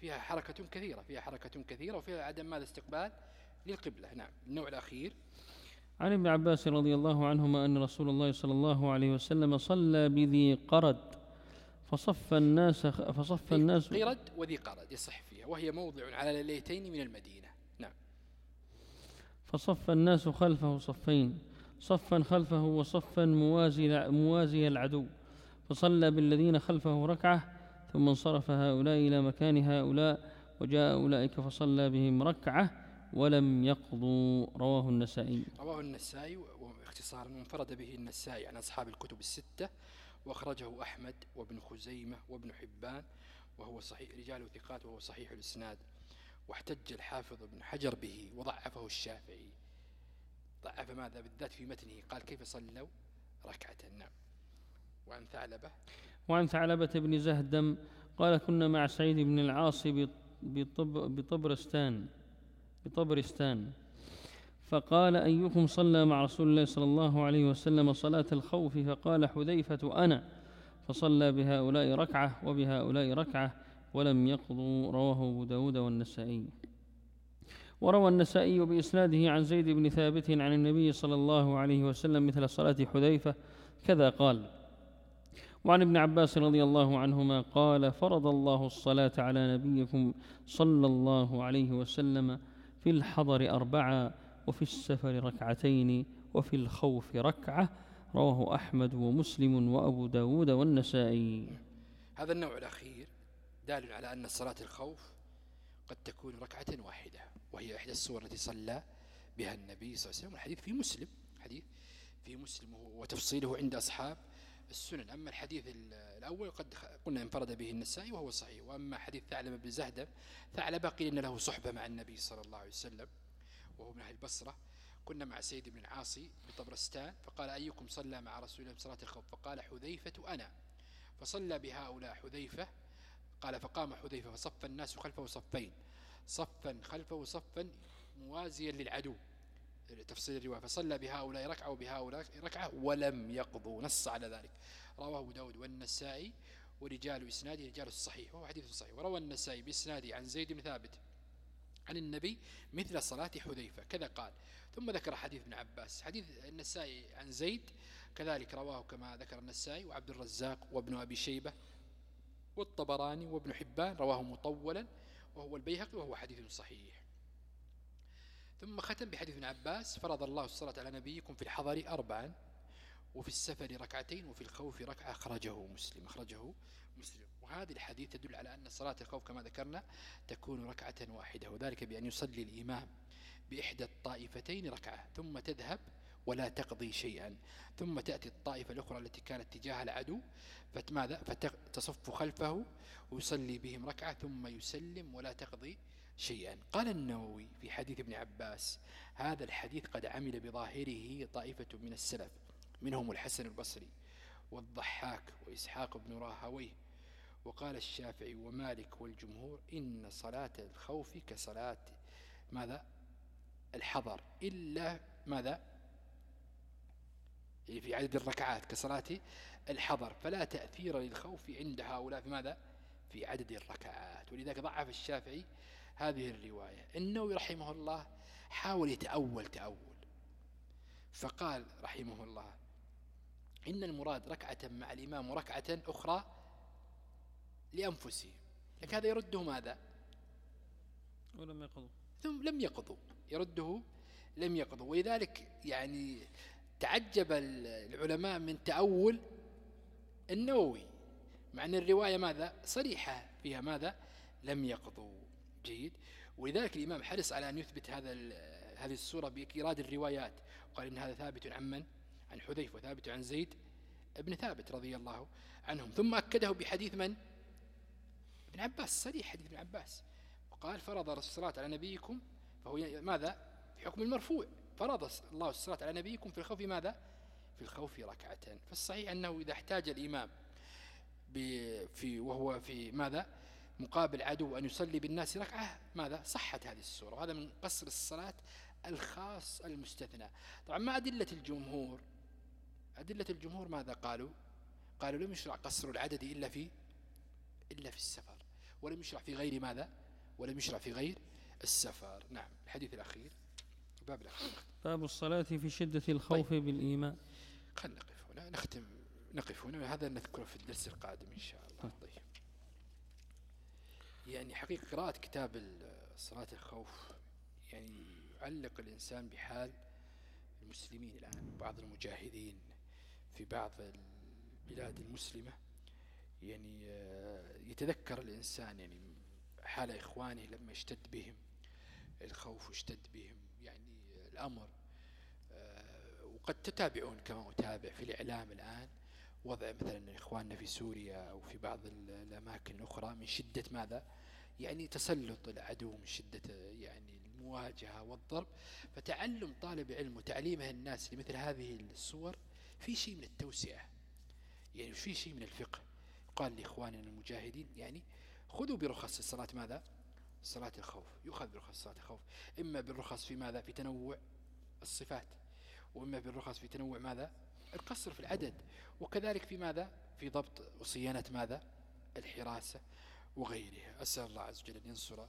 فيها حركة كثيرة فيها حركة كثيرة وفيها عدم ماذا استقبال للقبلة. نعم النوع الأخير. عن ابن عباس رضي الله عنهما أن رسول الله صلى الله عليه وسلم صلى بذي قرد فصف الناس فصف الناس قرد وذي قرد يصح فيها وهي موضع على ليلتين من المدينة. نعم. فصف الناس خلفه صفين صفا خلفه وصفا موازي موازي العدو فصلى بالذين خلفه ركعة ثم انصرف هؤلاء إلى مكان هؤلاء وجاء أولئك فصلى بهم ركعة ولم يقضوا. رواه النسائي. رواه النسائي واختصارا منفرد به النسائي عن أصحاب الكتب الستة وأخرجه أحمد وابن خزيمة وابن حبان وهو صحيح رجال ثقات وهو صحيح الإسناد. واحتج الحافظ ابن حجر به وضعفه الشافعي. ضعف ماذا بالذات في متنه قال كيف صلوا ركعة؟ نعم. وعن ثعلبة. وعن ثعلبة بن زهدم قال كنا مع سعيد بن العاص بطب بطبرستان بطبرستان. فقال أيكم صلى مع رسول الله صلى الله عليه وسلم صلاة الخوف؟ فقال حذيفة أنا. فصلى بهؤلاء ركعة وبهؤلاء ركعة ولم يقضوا رواه أبو داود والنسائي. وروى النسائي بإسناده عن زيد بن ثابت عن النبي صلى الله عليه وسلم مثل صلاة حذيفة كذا قال وعن ابن عباس رضي الله عنهما قال فرض الله الصلاة على نبيكم صلى الله عليه وسلم في الحضر أربعة وفي السفر ركعتين وفي الخوف ركعة. رواه أحمد ومسلم وأبو داود والنسائي. هذا النوع الأخير دال على أن صلاة الخوف قد تكون ركعة واحدة وهي إحدى الصور التي صلى بها النبي صلى الله عليه وسلم. الحديث في مسلم حديث في مسلم وتفصيله عند أصحاب السنن. أما الحديث الأول قد قلنا انفرد به النسائي وهو صحيح. وأما حديث ثعلب بن زهدم ثعلب قيل إن له صحبة مع النبي صلى الله عليه وسلم وهو من أهل البصرة. كنا مع سيد بن العاصي بطبرستان فقال أيكم صلى مع رسول الله صلاة الخوف؟ فقال حذيفة أنا. فصلى بهؤلاء حذيفة قال فقام حذيفة فصف الناس خلفه صفين. صفا خلفه صفا موازيا للعدو. تفصيل الرواية فصلى بهؤلاء ركعة وبهؤلاء ركعة ولم يقضوا نص على ذلك. رواه أبو داود والنسائي ورجال إسناده رجال الصحيح وهو حديث صحيح. وروى النسائي بإسناده عن زيد بن ثابت عن النبي مثل صلاة حذيفة كذا قال. ثم ذكر حديث ابن عباس. حديث النسائي عن زيد كذلك رواه كما ذكر النسائي وعبد الرزاق وابن أبي شيبة والطبراني وابن حبان رواه مطولا وهو البيهقي وهو حديث صحيح. ثم ختم بحديث ابن عباس فرض الله الصلاة على نبيكم في الحضر أربعا وفي السفر ركعتين وفي الخوف ركعة. أخرجه مسلم أخرجه مسلم. وهذه الحديث تدل على أن صلاة الخوف كما ذكرنا تكون ركعة واحدة وذلك بأن يصلي الإمام بإحدى الطائفتين ركعة ثم تذهب ولا تقضي شيئا. ثم تأتي الطائفة الأخرى التي كانت تجاه العدو فماذا؟ فتصف خلفه ويصلي بهم ركعة ثم يسلم ولا تقضي شيئا. قال النووي في حديث ابن عباس هذا الحديث قد عمل بظاهره طائفة من السلف منهم الحسن البصري والضحاك وإسحاق بن راهويه. وقال الشافعي ومالك والجمهور إن صلاة الخوف كصلاة ماذا؟ الحضر. إلا ماذا؟ في عدد الركعات كصلاة الحضر. فلا تأثير للخوف عند هؤلاء في ماذا؟ في عدد الركعات. ولذلك ضعف الشافعي هذه الرواية. النووي رحمه الله حاول يتأول تأول. فقال رحمه الله إن المراد ركعة مع الإمام وركعة أخرى لأنفسهم. لكن هذا يرده ماذا؟ ولم يقضوا. ثم لم يقضوا. يرده لم يقضوا. ولذلك يعني تعجب العلماء من تأول النووي. مع أن الرواية ماذا؟ صريحة. فيها ماذا؟ لم يقضوا. جيد. ولذلك الإمام حرص على أن يثبت هذا هذه الصورة بإيراد الروايات. وقال إن هذا ثابت عن من؟ عن حذيف وثابت عن زيد ابن ثابت رضي الله عنهم. ثم أكده بحديث من؟ ابن عباس. صريح حديث ابن عباس. وقال فرض الصلاة على نبيكم فهو ماذا؟ في حكم المرفوع. فرض الله الصلاة على نبيكم في الخوف ماذا؟ في الخوف ركعة فالصحيح أنه إذا احتاج الإمام في وهو في ماذا؟ مقابل عدو أن يصلي بالناس ركعة ماذا؟ صحت هذه السورة. وهذا من قصر الصلاة الخاص المستثنى. طبعا ما أدلة الجمهور؟ أدلة الجمهور ماذا قالوا؟ قالوا لم يشرع قصر العدد إلا في إلا في السفر. ولم يشرع في غير ماذا؟ ولم يشرع في غير السفر. نعم الحديث الأخير. باب الأخير. باب الصلاة في شدة الخوف طيب. بالإيمان. خلنا نقف هنا. نختم نقف هنا. هذا نذكره في الدرس القادم إن شاء الله. طيب. يعني حقيقة قراءة كتاب صلاة الخوف يعني يعلق الإنسان بحال المسلمين الآن بعض المجاهدين في بعض البلاد المسلمة. يعني آه، يتذكر الإنسان يعني حال إخوانه لما اشتد بهم الخوف اشتد بهم يعني الأمر آه، وقد تتابعون كما أتابع في الإعلام الآن. وضع مثلا إخواننا في سوريا أو في بعض الأماكن الأخرى من شدة ماذا؟ يعني تسلط العدو من شدة يعني المواجهة والضرب. فتعلم طالب علم وتعليمه الناس لمثل هذه الصور في شيء من التوسعة يعني في شيء من الفقه. قال لإخواننا المجاهدين يعني خذوا برخص الصلاة ماذا؟ صلاة الخوف. يؤخذ برخص صلاة الخوف. إما بالرخص في ماذا؟ في تنوع الصفات. وإما بالرخص في تنوع ماذا؟ القصر في العدد. وكذلك في ماذا؟ في ضبط وصيانة ماذا؟ الحراسة وغيرها. أسأل الله عز وجل أن ينصر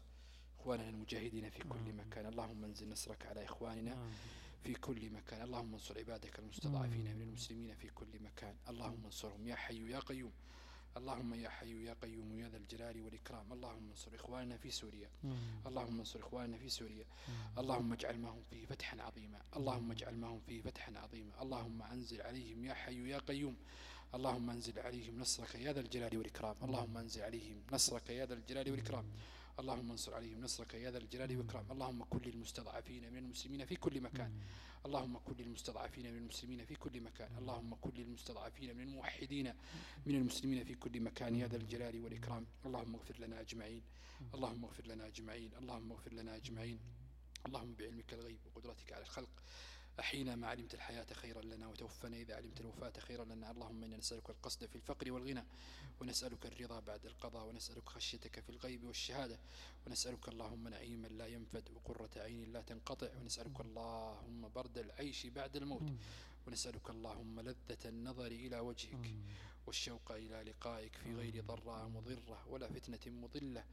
إخواننا المجاهدين في كل مكان. اللهم انزل نصرك على إخواننا في كل مكان. اللهم انصر عبادك المستضعفين من المسلمين في كل مكان. اللهم انصرهم يا حي يا قيوم. اللهم يا حي يا قيوم يا ذا الجلال والإكرام. اللهم انصر إخواننا في سوريا. اللهم انصر إخواننا في سوريا. اللهم اجعل ما هم فيه فتحا عظيما. اللهم اجعل ما هم فيه فتحا عظيما. اللهم أنزل عليهم يا حي يا قيوم. اللهم انزل عليهم نصرك يا ذا الجلال والإكرام. اللهم انزل عليهم نصرك يا ذا الجلال والإكرام. اللهم انصر عليهم نصرك يا ذا الجلال والإكرام. اللهم كن للمستضعفين من المسلمين في كل مكان. اللهم كن للمستضعفين من المسلمين في كل مكان. اللهم كن للمستضعفين من الموحدين من المسلمين في كل مكان يا ذا الجلال والإكرام. اللهم اغفر لنا أجمعين. اللهم اغفر لنا أجمعين. اللهم اغفر لنا أجمعين. اللهم بعلمك الغيب وقدرتك على الخلق. أحينا ما علمت الحياة خيرا لنا وتوفنا إذا علمت الوفاة خيرا لنا. اللهم إنا نسألك القصد في الفقر والغنى ونسألك الرضا بعد القضاء ونسألك خشيتك في الغيب والشهادة ونسألك اللهم نعيما لا ينفد وقرة عين لا تنقطع ونسألك اللهم برد العيش بعد الموت ونسألك اللهم لذة النظر إلى وجهك والشوق إلى لقائك في غير ضراء مضرة ولا فتنة مضلة.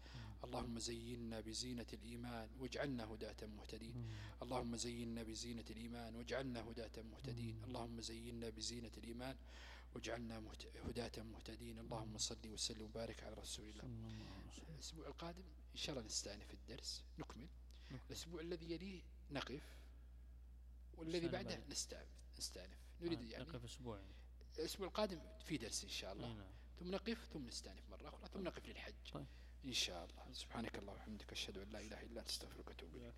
اللهم زينا بزينة الإيمان واجعلنا هداة مهتدين. اللهم زينا بزينة الإيمان واجعلنا هداة مهتدين. اللهم زينا بزينة الإيمان واجعلنا هداة مهتدين. اللهم صل وسلم وبارك على رسول الله. الأسبوع القادم إن شاء الله نستأنف الدرس نكمل. الأسبوع الذي يليه نقف والذي بعده نستأنف نستأنف. نريد يعني نقف أسبوع. الأسبوع القادم في درس إن شاء الله. نعم. ثم نقف ثم نستأنف مرة أخرى ثم نقف للحج. طيب. إن شاء الله. سبحانك الله وبحمدك أشهد أن لا إله إلا أنت أستغفرك وأتوب إليك.